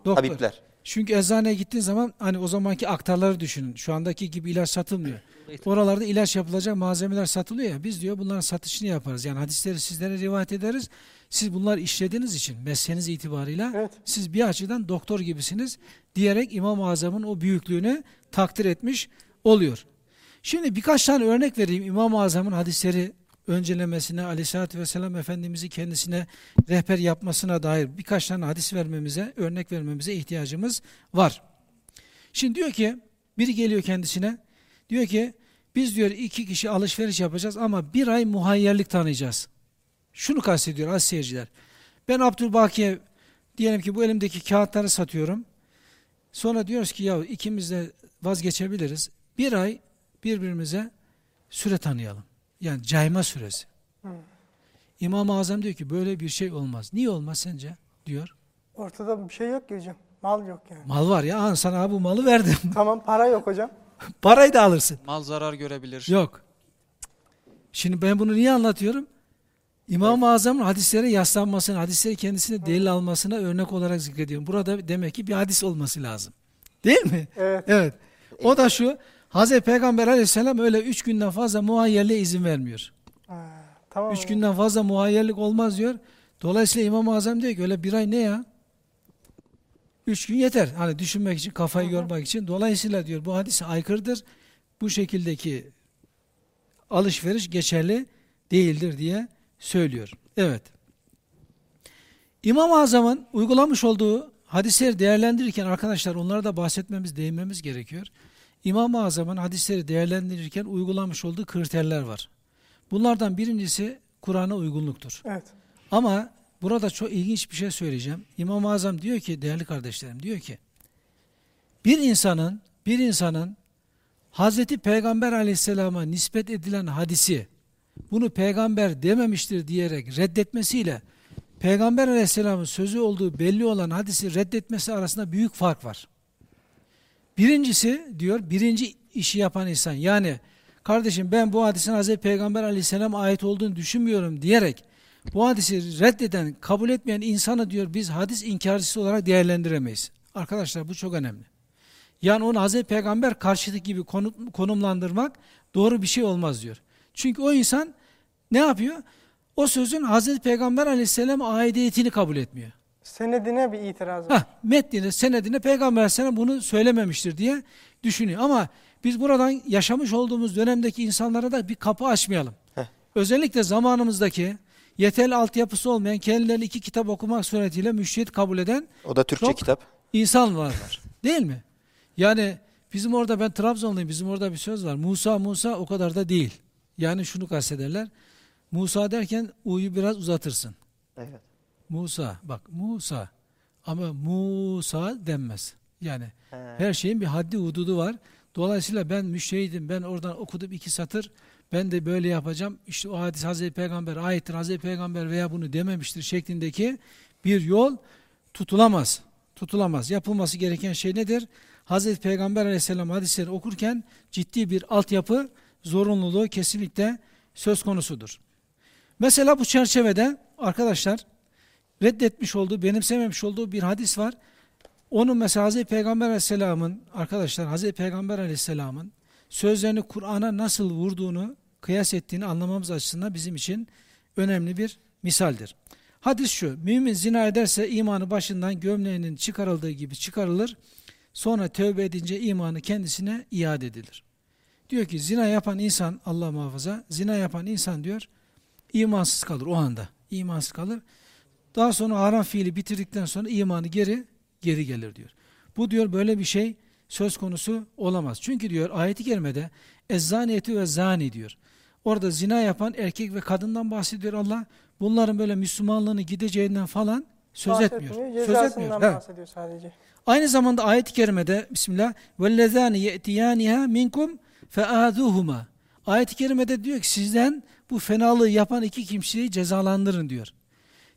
Doktor. Tabipler. Çünkü eczaneye gittiğin zaman hani o zamanki aktarları düşünün. Şu andaki gibi ilaç satılmıyor. Oralarda ilaç yapılacak malzemeler satılıyor ya. Biz diyor bunların satışını yaparız. Yani hadisleri sizlere rivayet ederiz. Siz bunlar işlediğiniz için mesleğiniz itibarıyla Evet. siz bir açıdan doktor gibisiniz diyerek İmam-ı Azam'ın o büyüklüğünü takdir etmiş oluyor. Şimdi birkaç tane örnek vereyim İmam-ı Azam'ın hadisleri öncelemesine, aleyhissalatü vesselam Efendimiz'i kendisine rehber yapmasına dair birkaç tane hadis vermemize, örnek vermemize ihtiyacımız var. Şimdi diyor ki, biri geliyor kendisine, diyor ki, biz diyor iki kişi alışveriş yapacağız ama bir ay muhayyerlik tanıyacağız. Şunu kastediyor az seyirciler. Ben Abdülbaki'ye diyelim ki bu elimdeki kağıtları satıyorum. Sonra diyoruz ki ya ikimiz de vazgeçebiliriz. Bir ay birbirimize süre tanıyalım. Yani cayma süresi. Hı. İmam-ı Azam diyor ki böyle bir şey olmaz. Niye olmaz sence? diyor. Ortada bir şey yok ki hocam. Mal yok yani. Mal var ya an sana bu malı verdim. (laughs) tamam para yok hocam. (laughs) Parayı da alırsın. Mal zarar görebilir. Yok. Şimdi ben bunu niye anlatıyorum? İmam-ı Azam'ın hadislere yaslanmasına, hadisleri kendisine delil almasına örnek olarak zikrediyorum. Burada demek ki bir hadis olması lazım. Değil mi? Evet. Evet. O da şu. Hazreti Peygamber aleyhisselam öyle üç günden fazla muhayyerliğe izin vermiyor. Ha, tamam. Üç günden fazla muhayyerlik olmaz diyor. Dolayısıyla İmam-ı Azam diyor ki öyle bir ay ne ya? Üç gün yeter. Hani düşünmek için, kafayı yormak için. Dolayısıyla diyor bu hadis aykırıdır. Bu şekildeki alışveriş geçerli değildir diye söylüyor. Evet. İmam-ı Azam'ın uygulamış olduğu hadisleri değerlendirirken arkadaşlar onlara da bahsetmemiz, değinmemiz gerekiyor. İmam-ı Azam'ın hadisleri değerlendirirken uygulamış olduğu kriterler var. Bunlardan birincisi Kur'an'a uygunluktur. Evet. Ama burada çok ilginç bir şey söyleyeceğim. İmam-ı Azam diyor ki değerli kardeşlerim diyor ki bir insanın bir insanın Hazreti Peygamber Aleyhisselam'a nispet edilen hadisi bunu peygamber dememiştir diyerek reddetmesiyle Peygamber Aleyhisselam'ın sözü olduğu belli olan hadisi reddetmesi arasında büyük fark var. Birincisi diyor birinci işi yapan insan yani kardeşim ben bu hadisin Hazreti Peygamber Aleyhisselam'a ait olduğunu düşünmüyorum diyerek bu hadisi reddeden, kabul etmeyen insanı diyor biz hadis inkarcısı olarak değerlendiremeyiz. Arkadaşlar bu çok önemli. Yani onu Hazreti Peygamber karşıtı gibi konu- konumlandırmak doğru bir şey olmaz diyor. Çünkü o insan ne yapıyor? O sözün Hazreti Peygamber aleyhisselam aidiyetini kabul etmiyor. Senedine bir itiraz var. Hah, metnine, senedine Peygamber aleyhisselam bunu söylememiştir diye düşünüyor. Ama biz buradan yaşamış olduğumuz dönemdeki insanlara da bir kapı açmayalım. Heh. Özellikle zamanımızdaki yeterli altyapısı olmayan kendileri iki kitap okumak suretiyle müştehit kabul eden O da Türkçe kitap. insanlar var. Değil mi? Yani bizim orada ben Trabzonluyum. Bizim orada bir söz var. Musa Musa o kadar da değil. Yani şunu kastederler. Musa derken u'yu biraz uzatırsın. Evet. Musa bak Musa ama Musa denmez. Yani He. her şeyin bir haddi hududu var. Dolayısıyla ben müştehidim. Ben oradan okudum iki satır. Ben de böyle yapacağım. İşte o hadis Hazreti Peygamber aittir. Hazreti Peygamber veya bunu dememiştir şeklindeki bir yol tutulamaz. Tutulamaz. Yapılması gereken şey nedir? Hazreti Peygamber aleyhisselam hadisleri okurken ciddi bir altyapı zorunluluğu kesinlikle söz konusudur. Mesela bu çerçevede arkadaşlar reddetmiş olduğu, benimsememiş olduğu bir hadis var. Onun mesela Hazreti Peygamber Aleyhisselam'ın arkadaşlar Hazreti Peygamber Aleyhisselam'ın sözlerini Kur'an'a nasıl vurduğunu kıyas ettiğini anlamamız açısından bizim için önemli bir misaldir. Hadis şu, mümin zina ederse imanı başından gömleğinin çıkarıldığı gibi çıkarılır. Sonra tövbe edince imanı kendisine iade edilir. Diyor ki zina yapan insan Allah muhafaza zina yapan insan diyor imansız kalır o anda. imansız kalır. Daha sonra haram fiili bitirdikten sonra imanı geri geri gelir diyor. Bu diyor böyle bir şey söz konusu olamaz. Çünkü diyor ayeti kerimede ezzaniyeti ve zani diyor. Orada zina yapan erkek ve kadından bahsediyor Allah. Bunların böyle Müslümanlığını gideceğinden falan söz etmiyor. Söz etmiyor. bahsediyor sadece. Aynı zamanda ayet-i kerimede Bismillah vellezani ye'tiyaniha minkum fe'aduhuma. Ayet-i kerimede diyor ki sizden bu fenalığı yapan iki kimseyi cezalandırın diyor.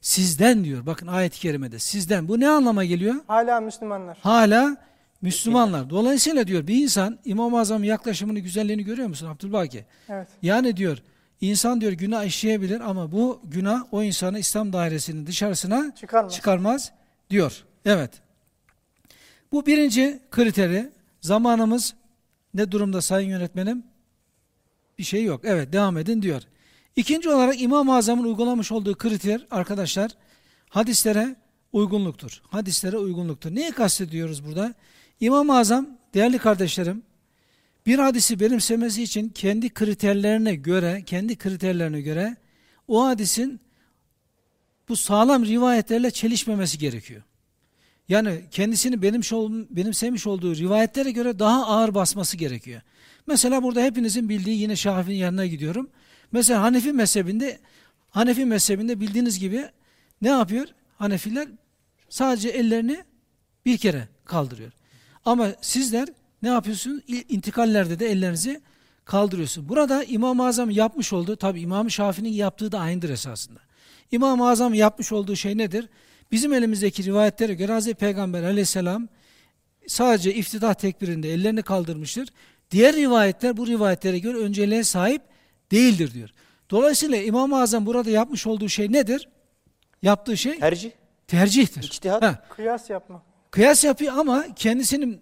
Sizden diyor. Bakın ayet-i kerimede. Sizden. Bu ne anlama geliyor? Hala Müslümanlar. Hala Müslümanlar. Dolayısıyla diyor bir insan İmam-ı Azam'ın yaklaşımını, güzelliğini görüyor musun Abdülbaki? Evet. Yani diyor insan diyor günah işleyebilir ama bu günah o insanı İslam dairesinin dışarısına Çıkarmaz. çıkarmaz diyor. Evet. Bu birinci kriteri. Zamanımız ne durumda sayın yönetmenim? Bir şey yok. Evet devam edin diyor. İkinci olarak İmam-ı Azam'ın uygulamış olduğu kriter arkadaşlar hadislere uygunluktur. Hadislere uygunluktur. Neyi kastediyoruz burada? İmam-ı Azam değerli kardeşlerim bir hadisi benimsemesi için kendi kriterlerine göre, kendi kriterlerine göre o hadisin bu sağlam rivayetlerle çelişmemesi gerekiyor. Yani kendisini benimmiş ol, benimsemiş olduğu rivayetlere göre daha ağır basması gerekiyor. Mesela burada hepinizin bildiği yine Şafii'nin yanına gidiyorum. Mesela Hanefi mezhebinde Hanefi mezhebinde bildiğiniz gibi ne yapıyor? Hanefiler sadece ellerini bir kere kaldırıyor. Ama sizler ne yapıyorsunuz? İntikallerde de ellerinizi kaldırıyorsun. Burada İmam-ı Azam yapmış olduğu, tabi İmam-ı Şafii'nin yaptığı da aynıdır esasında. İmam-ı Azam yapmış olduğu şey nedir? Bizim elimizdeki rivayetlere göre Hazreti Peygamber aleyhisselam sadece iftidah tekbirinde ellerini kaldırmıştır. Diğer rivayetler bu rivayetlere göre önceliğe sahip değildir diyor. Dolayısıyla İmam-ı Azam burada yapmış olduğu şey nedir? Yaptığı şey Tercih. tercihtir. İçtihat. Ha, Kıyas yapma. Kıyas yapıyor ama kendisinin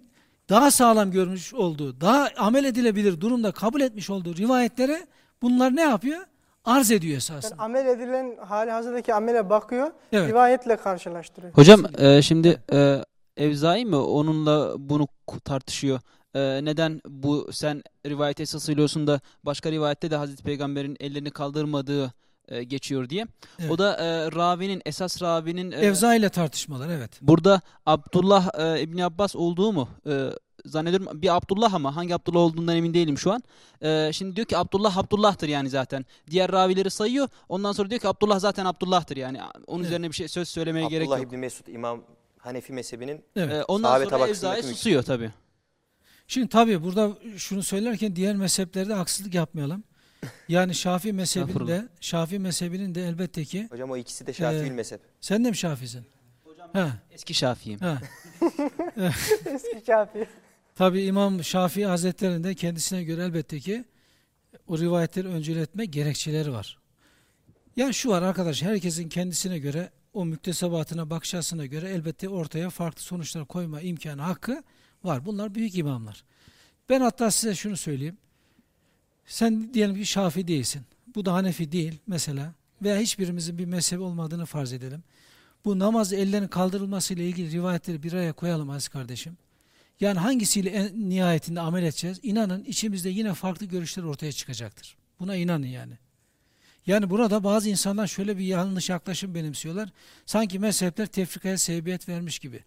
daha sağlam görmüş olduğu, daha amel edilebilir durumda kabul etmiş olduğu rivayetlere bunlar ne yapıyor? Arz ediyor Yani esasında. amel edilen hali hazırdaki amele bakıyor, Evet. rivayetle karşılaştırıyor. Hocam e, şimdi e, Evzai mi onunla bunu tartışıyor? E, neden bu sen rivayet esas alıyorsun da başka rivayette de Hazreti Peygamber'in ellerini kaldırmadığı e, geçiyor diye. Evet. O da e, ravinin esas ravinin e, Evza ile tartışmalar evet. burada Abdullah e, İbni Abbas olduğu mu? E, zannediyorum bir Abdullah ama hangi Abdullah olduğundan emin değilim şu an. E, şimdi diyor ki Abdullah Abdullah'tır yani zaten. Diğer ravileri sayıyor. Ondan sonra diyor ki Abdullah zaten Abdullah'tır yani. Onun Evet. üzerine bir şey söz söylemeye gerek Abdullah yok. İbni Mesud İmam Hanefi mezhebinin Evet. E, ondan Sahabe sonra Evza'ya susuyor tabii. Şimdi tabii burada şunu söylerken diğer mezheplerde haksızlık yapmayalım. Yani Şafii mezhebinde. Şafii mezhebinin de elbette ki hocam o ikisi de Şafii Ee, mezhep. sen de mi Şafiisin? Ha, Eski Şafii'yim. ha. (laughs) Eski kafi. Tabii İmam Şafii Hazretleri'nde kendisine göre elbette ki o rivayetleri öncül etme gerekçeleri var. Yani şu var arkadaş herkesin kendisine göre o müktesebatına bakış açısına göre elbette ortaya farklı sonuçlar koyma imkanı hakkı var. Bunlar büyük imamlar. Ben hatta size şunu söyleyeyim. Sen diyelim ki Şafii değilsin. Bu da Hanefi değil mesela. Veya hiçbirimizin bir mezhebi olmadığını farz edelim. Bu namaz ellerin kaldırılması ile ilgili rivayetleri bir araya koyalım aziz kardeşim. Yani hangisiyle en nihayetinde amel edeceğiz? İnanın içimizde yine farklı görüşler ortaya çıkacaktır. Buna inanın yani. Yani burada bazı insanlar şöyle bir yanlış yaklaşım benimsiyorlar. Sanki mezhepler tefrikaya sebebiyet vermiş gibi.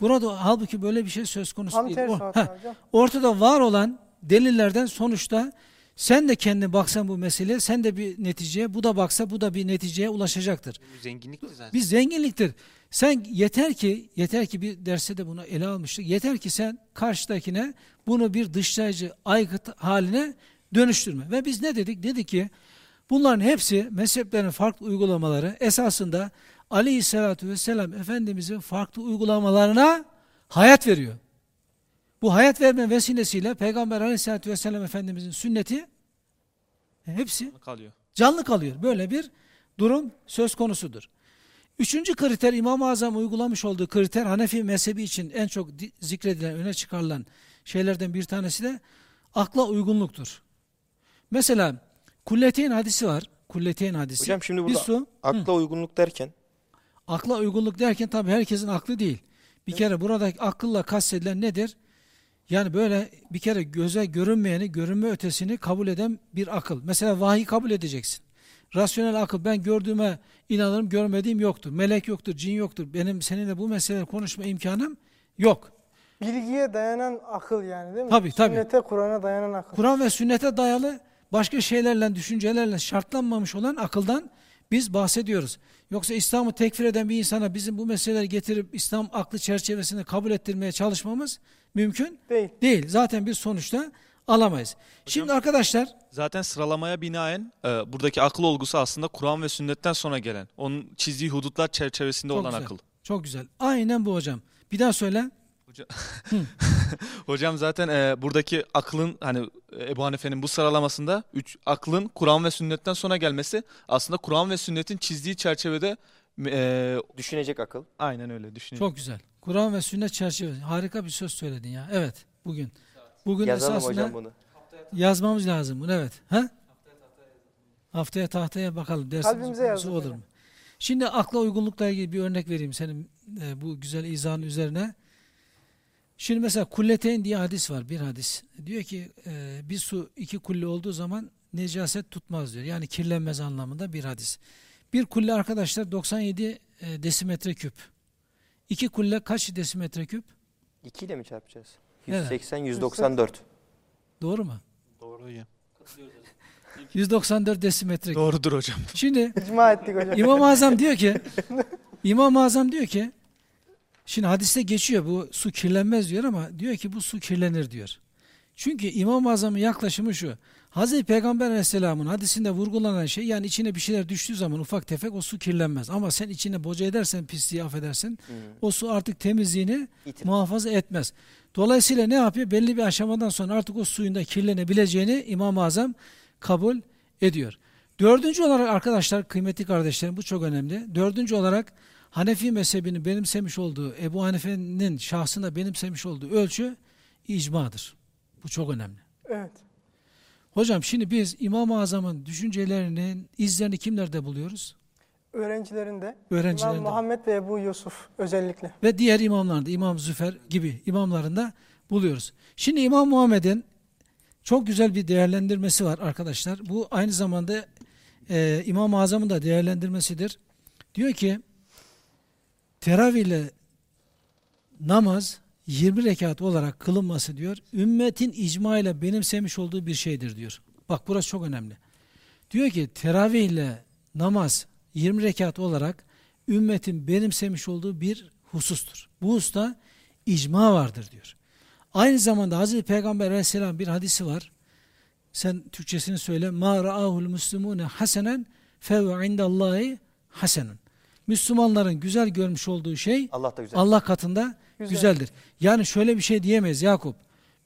Burada halbuki böyle bir şey söz konusu Tam değil. tersi O- hocam. ortada var olan delillerden sonuçta sen de kendine baksan bu meseleye, sen de bir neticeye, bu da baksa bu da bir neticeye ulaşacaktır. Bu zenginlikti zaten. Bir zenginliktir. Sen yeter ki, yeter ki bir derste de bunu ele almıştık. Yeter ki sen karşıdakine bunu bir dışlayıcı aygıt haline dönüştürme. Ve biz ne dedik? Dedik ki bunların hepsi mezheplerin farklı uygulamaları esasında Aleyhisselatü Vesselam Efendimizin farklı uygulamalarına hayat veriyor. Bu hayat verme vesilesiyle Peygamber Aleyhisselatü Vesselam Efendimizin sünneti hepsi kalıyor. canlı kalıyor. Böyle bir durum söz konusudur. Üçüncü kriter İmam-ı Azam uygulamış olduğu kriter Hanefi mezhebi için en çok di- zikredilen, öne çıkarılan şeylerden bir tanesi de akla uygunluktur. Mesela Kulleteyn hadisi var. Kulleteyn hadisi. Hocam şimdi burada su, akla uygunluk derken akla uygunluk derken tabii herkesin aklı değil. Bir kere buradaki akılla kastedilen nedir? Yani böyle bir kere göze görünmeyeni, görünme ötesini kabul eden bir akıl. Mesela vahiy kabul edeceksin. Rasyonel akıl ben gördüğüme inanırım, görmediğim yoktur. Melek yoktur, cin yoktur. Benim seninle bu meseleleri konuşma imkanım yok. Bilgiye dayanan akıl yani değil mi? Tabii, tabii. Sünnete, Kur'an'a dayanan akıl. Kur'an ve sünnete dayalı başka şeylerle, düşüncelerle şartlanmamış olan akıldan biz bahsediyoruz. Yoksa İslam'ı tekfir eden bir insana bizim bu meseleleri getirip İslam aklı çerçevesinde kabul ettirmeye çalışmamız mümkün Değil. değil. Zaten bir sonuçta alamayız. Şimdi arkadaşlar Zaten sıralamaya binaen e, buradaki akıl olgusu aslında Kur'an ve sünnetten sonra gelen. Onun çizdiği hudutlar çerçevesinde olan güzel. akıl. çok güzel. Aynen bu hocam. Bir daha söyle. (laughs) Hocam zaten e, buradaki aklın hani Ebu Hanife'nin bu sıralamasında üç, aklın Kur'an ve sünnetten sonra gelmesi aslında Kur'an ve sünnetin çizdiği çerçevede e, düşünecek akıl. aynen öyle düşünüyorum. Çok güzel. Kur'an ve sünnet çerçevesi. Harika bir söz söyledin ya. Evet. Bugün. Bugün Yazalım esasında hocam bunu. yazmamız lazım bunu. Evet. Ha? Haftaya tahtaya bakalım. Dersimizin Kalbimize konusu yazdık olur hocam. mu? Şimdi akla uygunlukla ilgili bir örnek vereyim senin e, bu güzel izahın üzerine. Şimdi mesela kulleteyn diye hadis var. Bir hadis. Diyor ki e, bir su iki kulle olduğu zaman necaset tutmaz diyor. Yani kirlenmez anlamında bir hadis. Bir kulle arkadaşlar 97 e, desimetre küp. İki kulle kaç desimetre küp? 2 ile mi çarpacağız? Evet. 180, 194. Doğru mu? Doğru hocam. (laughs) 194 desimetre küp. Doğrudur hocam. Şimdi İcma ettik hocam. İmam-ı Azam diyor ki (laughs) İmam-ı Azam diyor ki şimdi hadiste geçiyor bu su kirlenmez diyor ama diyor ki bu su kirlenir diyor. Çünkü İmam-ı Azam'ın yaklaşımı şu. Hazreti Peygamber Aleyhisselam'ın hadisinde vurgulanan şey yani içine bir şeyler düştüğü zaman ufak tefek o su kirlenmez. Ama sen içine boca edersen pisliği affedersin Hı. o su artık temizliğini İtir. muhafaza etmez. Dolayısıyla ne yapıyor? Belli bir aşamadan sonra artık o suyun da kirlenebileceğini İmam-ı Azam kabul ediyor. Dördüncü olarak arkadaşlar, kıymetli kardeşlerim bu çok önemli. Dördüncü olarak Hanefi mezhebini benimsemiş olduğu, Ebu Hanife'nin şahsında benimsemiş olduğu ölçü icmadır. Bu çok önemli. Evet. Hocam şimdi biz İmam-ı Azam'ın düşüncelerinin izlerini kimlerde buluyoruz? Öğrencilerinde Öğrencilerinde. İmam Muhammed ve Ebu Yusuf özellikle. Ve diğer imamlarda, İmam Züfer gibi imamlarında buluyoruz. Şimdi İmam Muhammed'in çok güzel bir değerlendirmesi var arkadaşlar. Bu aynı zamanda e, İmam-ı Azam'ın da değerlendirmesidir. Diyor ki teravih ile namaz 20 rekat olarak kılınması diyor. Ümmetin icma ile benimsemiş olduğu bir şeydir diyor. Bak burası çok önemli. Diyor ki teravih ile namaz 20 rekat olarak ümmetin benimsemiş olduğu bir husustur. Bu hususta icma vardır diyor. Aynı zamanda Hazreti Peygamber aleyhisselam bir hadisi var. Sen Türkçesini söyle. Ma ra'ahul muslimune hasenen fe indallahi hasenun. Müslümanların güzel görmüş olduğu şey Allah da güzel. Allah katında Güzel. güzeldir. Yani şöyle bir şey diyemeyiz Yakup.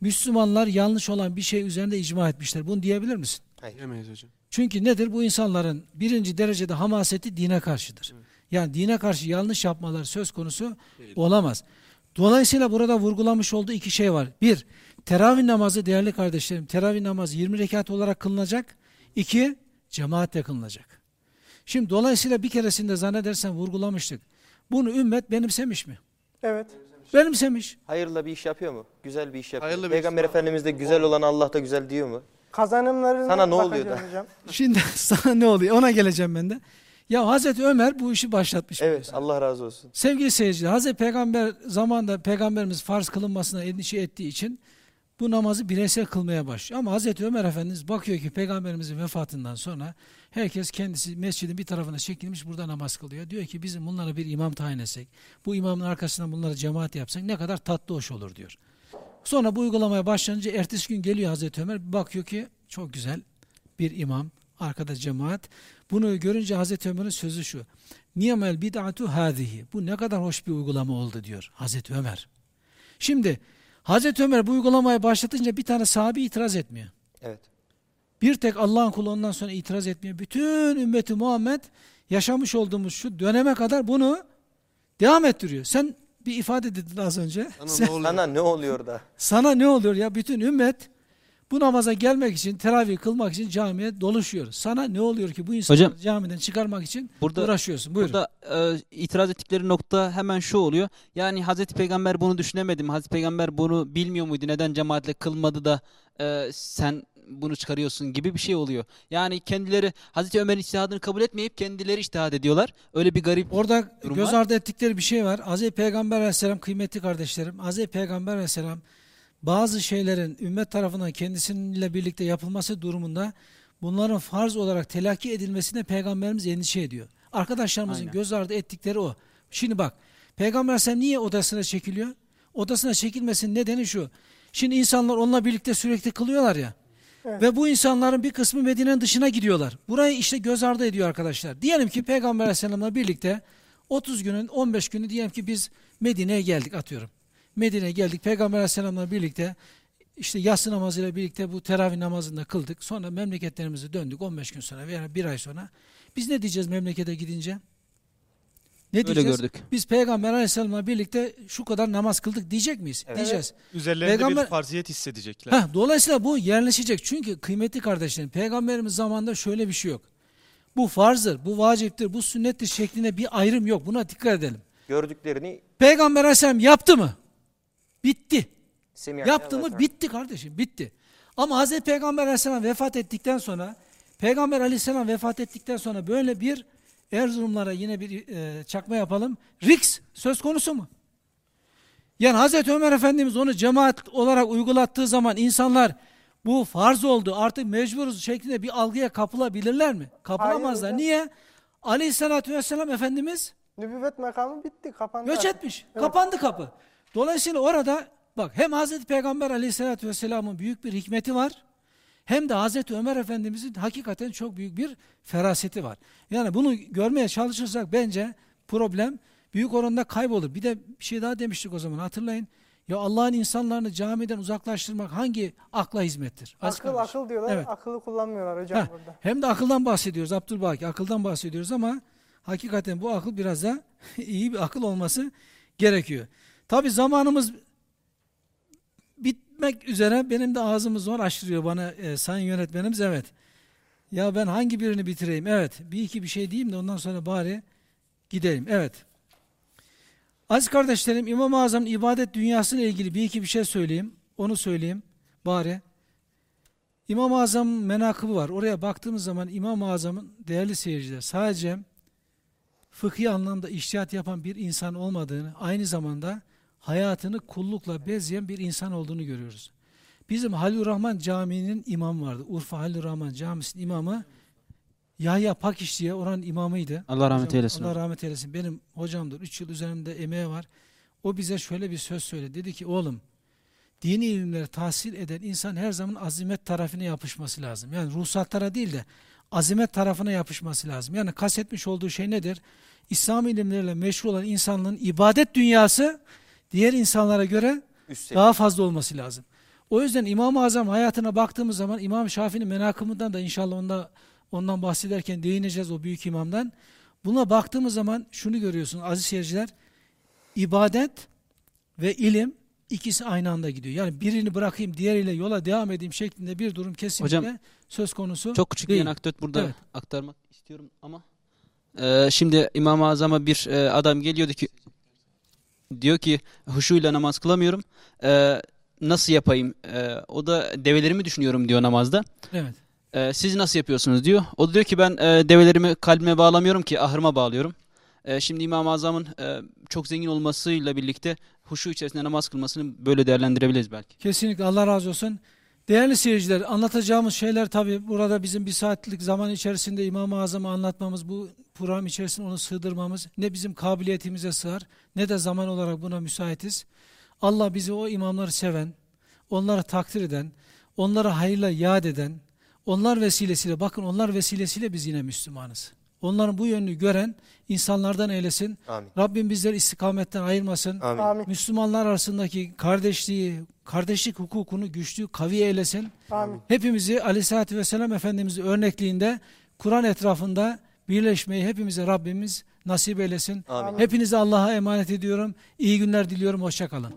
Müslümanlar yanlış olan bir şey üzerinde icma etmişler. Bunu diyebilir misin? Diyemeyiz hocam. Çünkü nedir? Bu insanların birinci derecede hamaseti dine karşıdır. Yani dine karşı yanlış yapmaları söz konusu olamaz. Dolayısıyla burada vurgulamış olduğu iki şey var. Bir, teravih namazı değerli kardeşlerim, teravih namazı 20 rekat olarak kılınacak. İki, cemaatle kılınacak. Şimdi dolayısıyla bir keresinde zannedersen vurgulamıştık. Bunu ümmet benimsemiş mi? Evet. Benimsemiş. Hayırla bir iş yapıyor mu? Güzel bir iş yapıyor. Hayırlı bir Peygamber iş- Efendimiz de güzel olan Allah da güzel diyor mu? Kazanımlarına Sana ne oluyor da? hocam. (laughs) Şimdi sana ne oluyor? Ona geleceğim ben de. Ya Hazreti Ömer bu işi başlatmış. Evet biliyorsun. Allah razı olsun. Sevgili seyirciler, Hazreti Peygamber zamanında Peygamberimiz farz kılınmasına endişe ettiği için bu namazı bireysel kılmaya başlıyor. Ama Hazreti Ömer Efendimiz bakıyor ki Peygamberimizin vefatından sonra herkes kendisi mescidin bir tarafına çekilmiş burada namaz kılıyor. Diyor ki bizim bunlara bir imam tayin etsek, bu imamın arkasından bunlara cemaat yapsak ne kadar tatlı hoş olur diyor. Sonra bu uygulamaya başlanınca ertesi gün geliyor Hazreti Ömer bakıyor ki çok güzel bir imam, arkada cemaat. Bunu görünce Hazreti Ömer'in sözü şu. Niyamel bid'atu hadihi. Bu ne kadar hoş bir uygulama oldu diyor Hazreti Ömer. Şimdi Hazreti Ömer bu uygulamayı başlatınca bir tane sahabi itiraz etmiyor. Evet. Bir tek Allah'ın kulu ondan sonra itiraz etmiyor. Bütün ümmeti Muhammed yaşamış olduğumuz şu döneme kadar bunu devam ettiriyor. Sen bir ifade dedin az önce. Sana Sen- ne oluyor? Sana ne oluyor da? sana ne oluyor ya? Bütün ümmet bu namaza gelmek için, teravih kılmak için camiye doluşuyor. Sana ne oluyor ki bu insanları Hocam, camiden çıkarmak için burada- uğraşıyorsun? Buyurun. Burada e, itiraz ettikleri nokta hemen şu oluyor. Yani Hazreti Peygamber bunu düşünemedi mi? Hazreti Peygamber bunu bilmiyor muydu? Neden cemaatle kılmadı da e, sen bunu çıkarıyorsun gibi bir şey oluyor. Yani kendileri Hazreti Ömer'in içtihadını kabul etmeyip kendileri içtihad ediyorlar. Öyle bir garip Orada durum göz var. ardı ettikleri bir şey var. Hazreti Peygamber aleyhisselam kıymetli kardeşlerim. Hazreti Peygamber aleyhisselam bazı şeylerin ümmet tarafından kendisininle birlikte yapılması durumunda bunların farz olarak telakki edilmesine peygamberimiz endişe ediyor. Arkadaşlarımızın Aynen. göz ardı ettikleri o. Şimdi bak peygamber aleyhisselam niye odasına çekiliyor? Odasına çekilmesinin nedeni şu. Şimdi insanlar onunla birlikte sürekli kılıyorlar ya. Ve bu insanların bir kısmı Medine'nin dışına gidiyorlar. Burayı işte göz ardı ediyor arkadaşlar. Diyelim ki Peygamber Aleyhisselam'la birlikte 30 günün 15 günü diyelim ki biz Medine'ye geldik atıyorum. Medine'ye geldik Peygamber Aleyhisselam'la birlikte işte yatsı namazıyla birlikte bu teravih namazını da kıldık. Sonra memleketlerimize döndük 15 gün sonra veya bir ay sonra. Biz ne diyeceğiz memlekete gidince? Ne öyle diyeceğiz? gördük. Biz Peygamber Aleyhisselam'la birlikte şu kadar namaz kıldık diyecek miyiz? Evet. Diyeceğiz. Üzerlerinde Peygamber- bir farziyet hissedecekler. Heh, dolayısıyla bu yerleşecek. Çünkü kıymetli kardeşlerim peygamberimiz zamanında şöyle bir şey yok. Bu farzdır, bu vaciptir, bu sünnettir şeklinde bir ayrım yok. Buna dikkat edelim. Gördüklerini Peygamber Aleyhisselam yaptı mı? Bitti. semih Yaptı mı? Bitti kardeşim, bitti. Ama Hazreti Peygamber Aleyhisselam vefat ettikten sonra Peygamber Aleyhisselam vefat ettikten sonra böyle bir Erzurumlara yine bir e, çakma yapalım. Riks söz konusu mu? Yani Hazreti Ömer Efendimiz onu cemaat olarak uygulattığı zaman insanlar bu farz oldu artık mecburuz şeklinde bir algıya kapılabilirler mi? Kapılamazlar. hocam. Niye? Aleyhissalatü vesselam Efendimiz Nübüvvet makamı bitti, kapandı. göç etmiş. Evet. Kapandı kapı. Dolayısıyla orada bak hem Hazreti Peygamber Aleyhisselatü vesselamın büyük bir hikmeti var. Hem de Hazreti Ömer Efendimizin hakikaten çok büyük bir feraseti var. Yani bunu görmeye çalışırsak bence problem büyük oranda kaybolur. Bir de bir şey daha demiştik o zaman hatırlayın. Ya Allah'ın insanlarını camiden uzaklaştırmak hangi akla hizmettir? Az Akıl kardeş. akıl diyorlar, Evet. akıllı kullanmıyorlar hocam Heh, burada. hem de akıldan bahsediyoruz Abdülbaki. Akıldan bahsediyoruz ama hakikaten bu akıl biraz da (laughs) iyi bir akıl olması gerekiyor. Tabi zamanımız bit, gitmek üzere benim de ağzımı zor açtırıyor bana e, sayın yönetmenimiz evet. Ya ben hangi birini bitireyim? Evet. Bir iki bir şey diyeyim de ondan sonra bari gideyim. Evet. Aziz kardeşlerim İmam-ı Azam'ın ibadet dünyasıyla ilgili bir iki bir şey söyleyeyim. Onu söyleyeyim bari. İmam-ı Azam'ın menakıbı var. Oraya baktığımız zaman İmam-ı Azam'ın değerli seyirciler sadece fıkhi anlamda iştihat yapan bir insan olmadığını, aynı zamanda hayatını kullukla bezleyen bir insan olduğunu görüyoruz. Bizim Halil Rahman Camii'nin imamı vardı. Urfa Halil Rahman Camisi'nin imamı Yahya Pakiş diye oranın imamıydı. Allah rahmet eylesin. Allah rahmet eylesin. Benim hocamdır. Üç yıl üzerinde emeği var. O bize şöyle bir söz söyledi. Dedi ki oğlum dini ilimleri tahsil eden insan her zaman azimet tarafına yapışması lazım. Yani ruhsatlara değil de azimet tarafına yapışması lazım. Yani kastetmiş olduğu şey nedir? İslam ilimleriyle meşgul olan insanlığın ibadet dünyası diğer insanlara göre Üst daha fazla olması lazım. O yüzden İmam-ı Azam hayatına baktığımız zaman İmam Şafii'nin menakımından da inşallah onda, ondan bahsederken değineceğiz o büyük imamdan. Buna baktığımız zaman şunu görüyorsunuz aziz seyirciler. ibadet ve ilim ikisi aynı anda gidiyor. Yani birini bırakayım diğeriyle yola devam edeyim şeklinde bir durum kesinlikle Hocam, söz konusu. Çok küçük değil. bir anekdot burada Evet. aktarmak istiyorum ama Ee, şimdi İmam-ı Azam'a bir e, adam geliyordu ki diyor ki huşuyla namaz kılamıyorum. Ee, nasıl yapayım? Ee, o da develerimi düşünüyorum diyor namazda. Evet. Ee, siz nasıl yapıyorsunuz diyor. O da diyor ki ben e, develerimi kalbime bağlamıyorum ki ahırıma bağlıyorum. Ee, şimdi İmam-ı Azam'ın e, çok zengin olmasıyla birlikte huşu içerisinde namaz kılmasını böyle değerlendirebiliriz belki. Kesinlikle Allah razı olsun. Değerli seyirciler anlatacağımız şeyler tabi burada bizim bir saatlik zaman içerisinde İmam-ı Azam'ı anlatmamız, bu program içerisinde onu sığdırmamız ne bizim kabiliyetimize sığar ne de zaman olarak buna müsaitiz. Allah bizi o imamları seven, onları takdir eden, onları hayırla yad eden, onlar vesilesiyle bakın onlar vesilesiyle biz yine Müslümanız. Onların bu yönünü gören insanlardan eylesin. Amin. Rabbim bizleri istikametten ayırmasın. Amin. Amin. Müslümanlar arasındaki kardeşliği, kardeşlik hukukunu güçlü, kavi eylesin. Amin. Hepimizi Aleyhisselatü Vesselam Efendimiz'in örnekliğinde Kur'an etrafında birleşmeyi hepimize Rabbimiz nasip eylesin. Amin. Hepinizi Allah'a emanet ediyorum. İyi günler diliyorum. Hoşça kalın.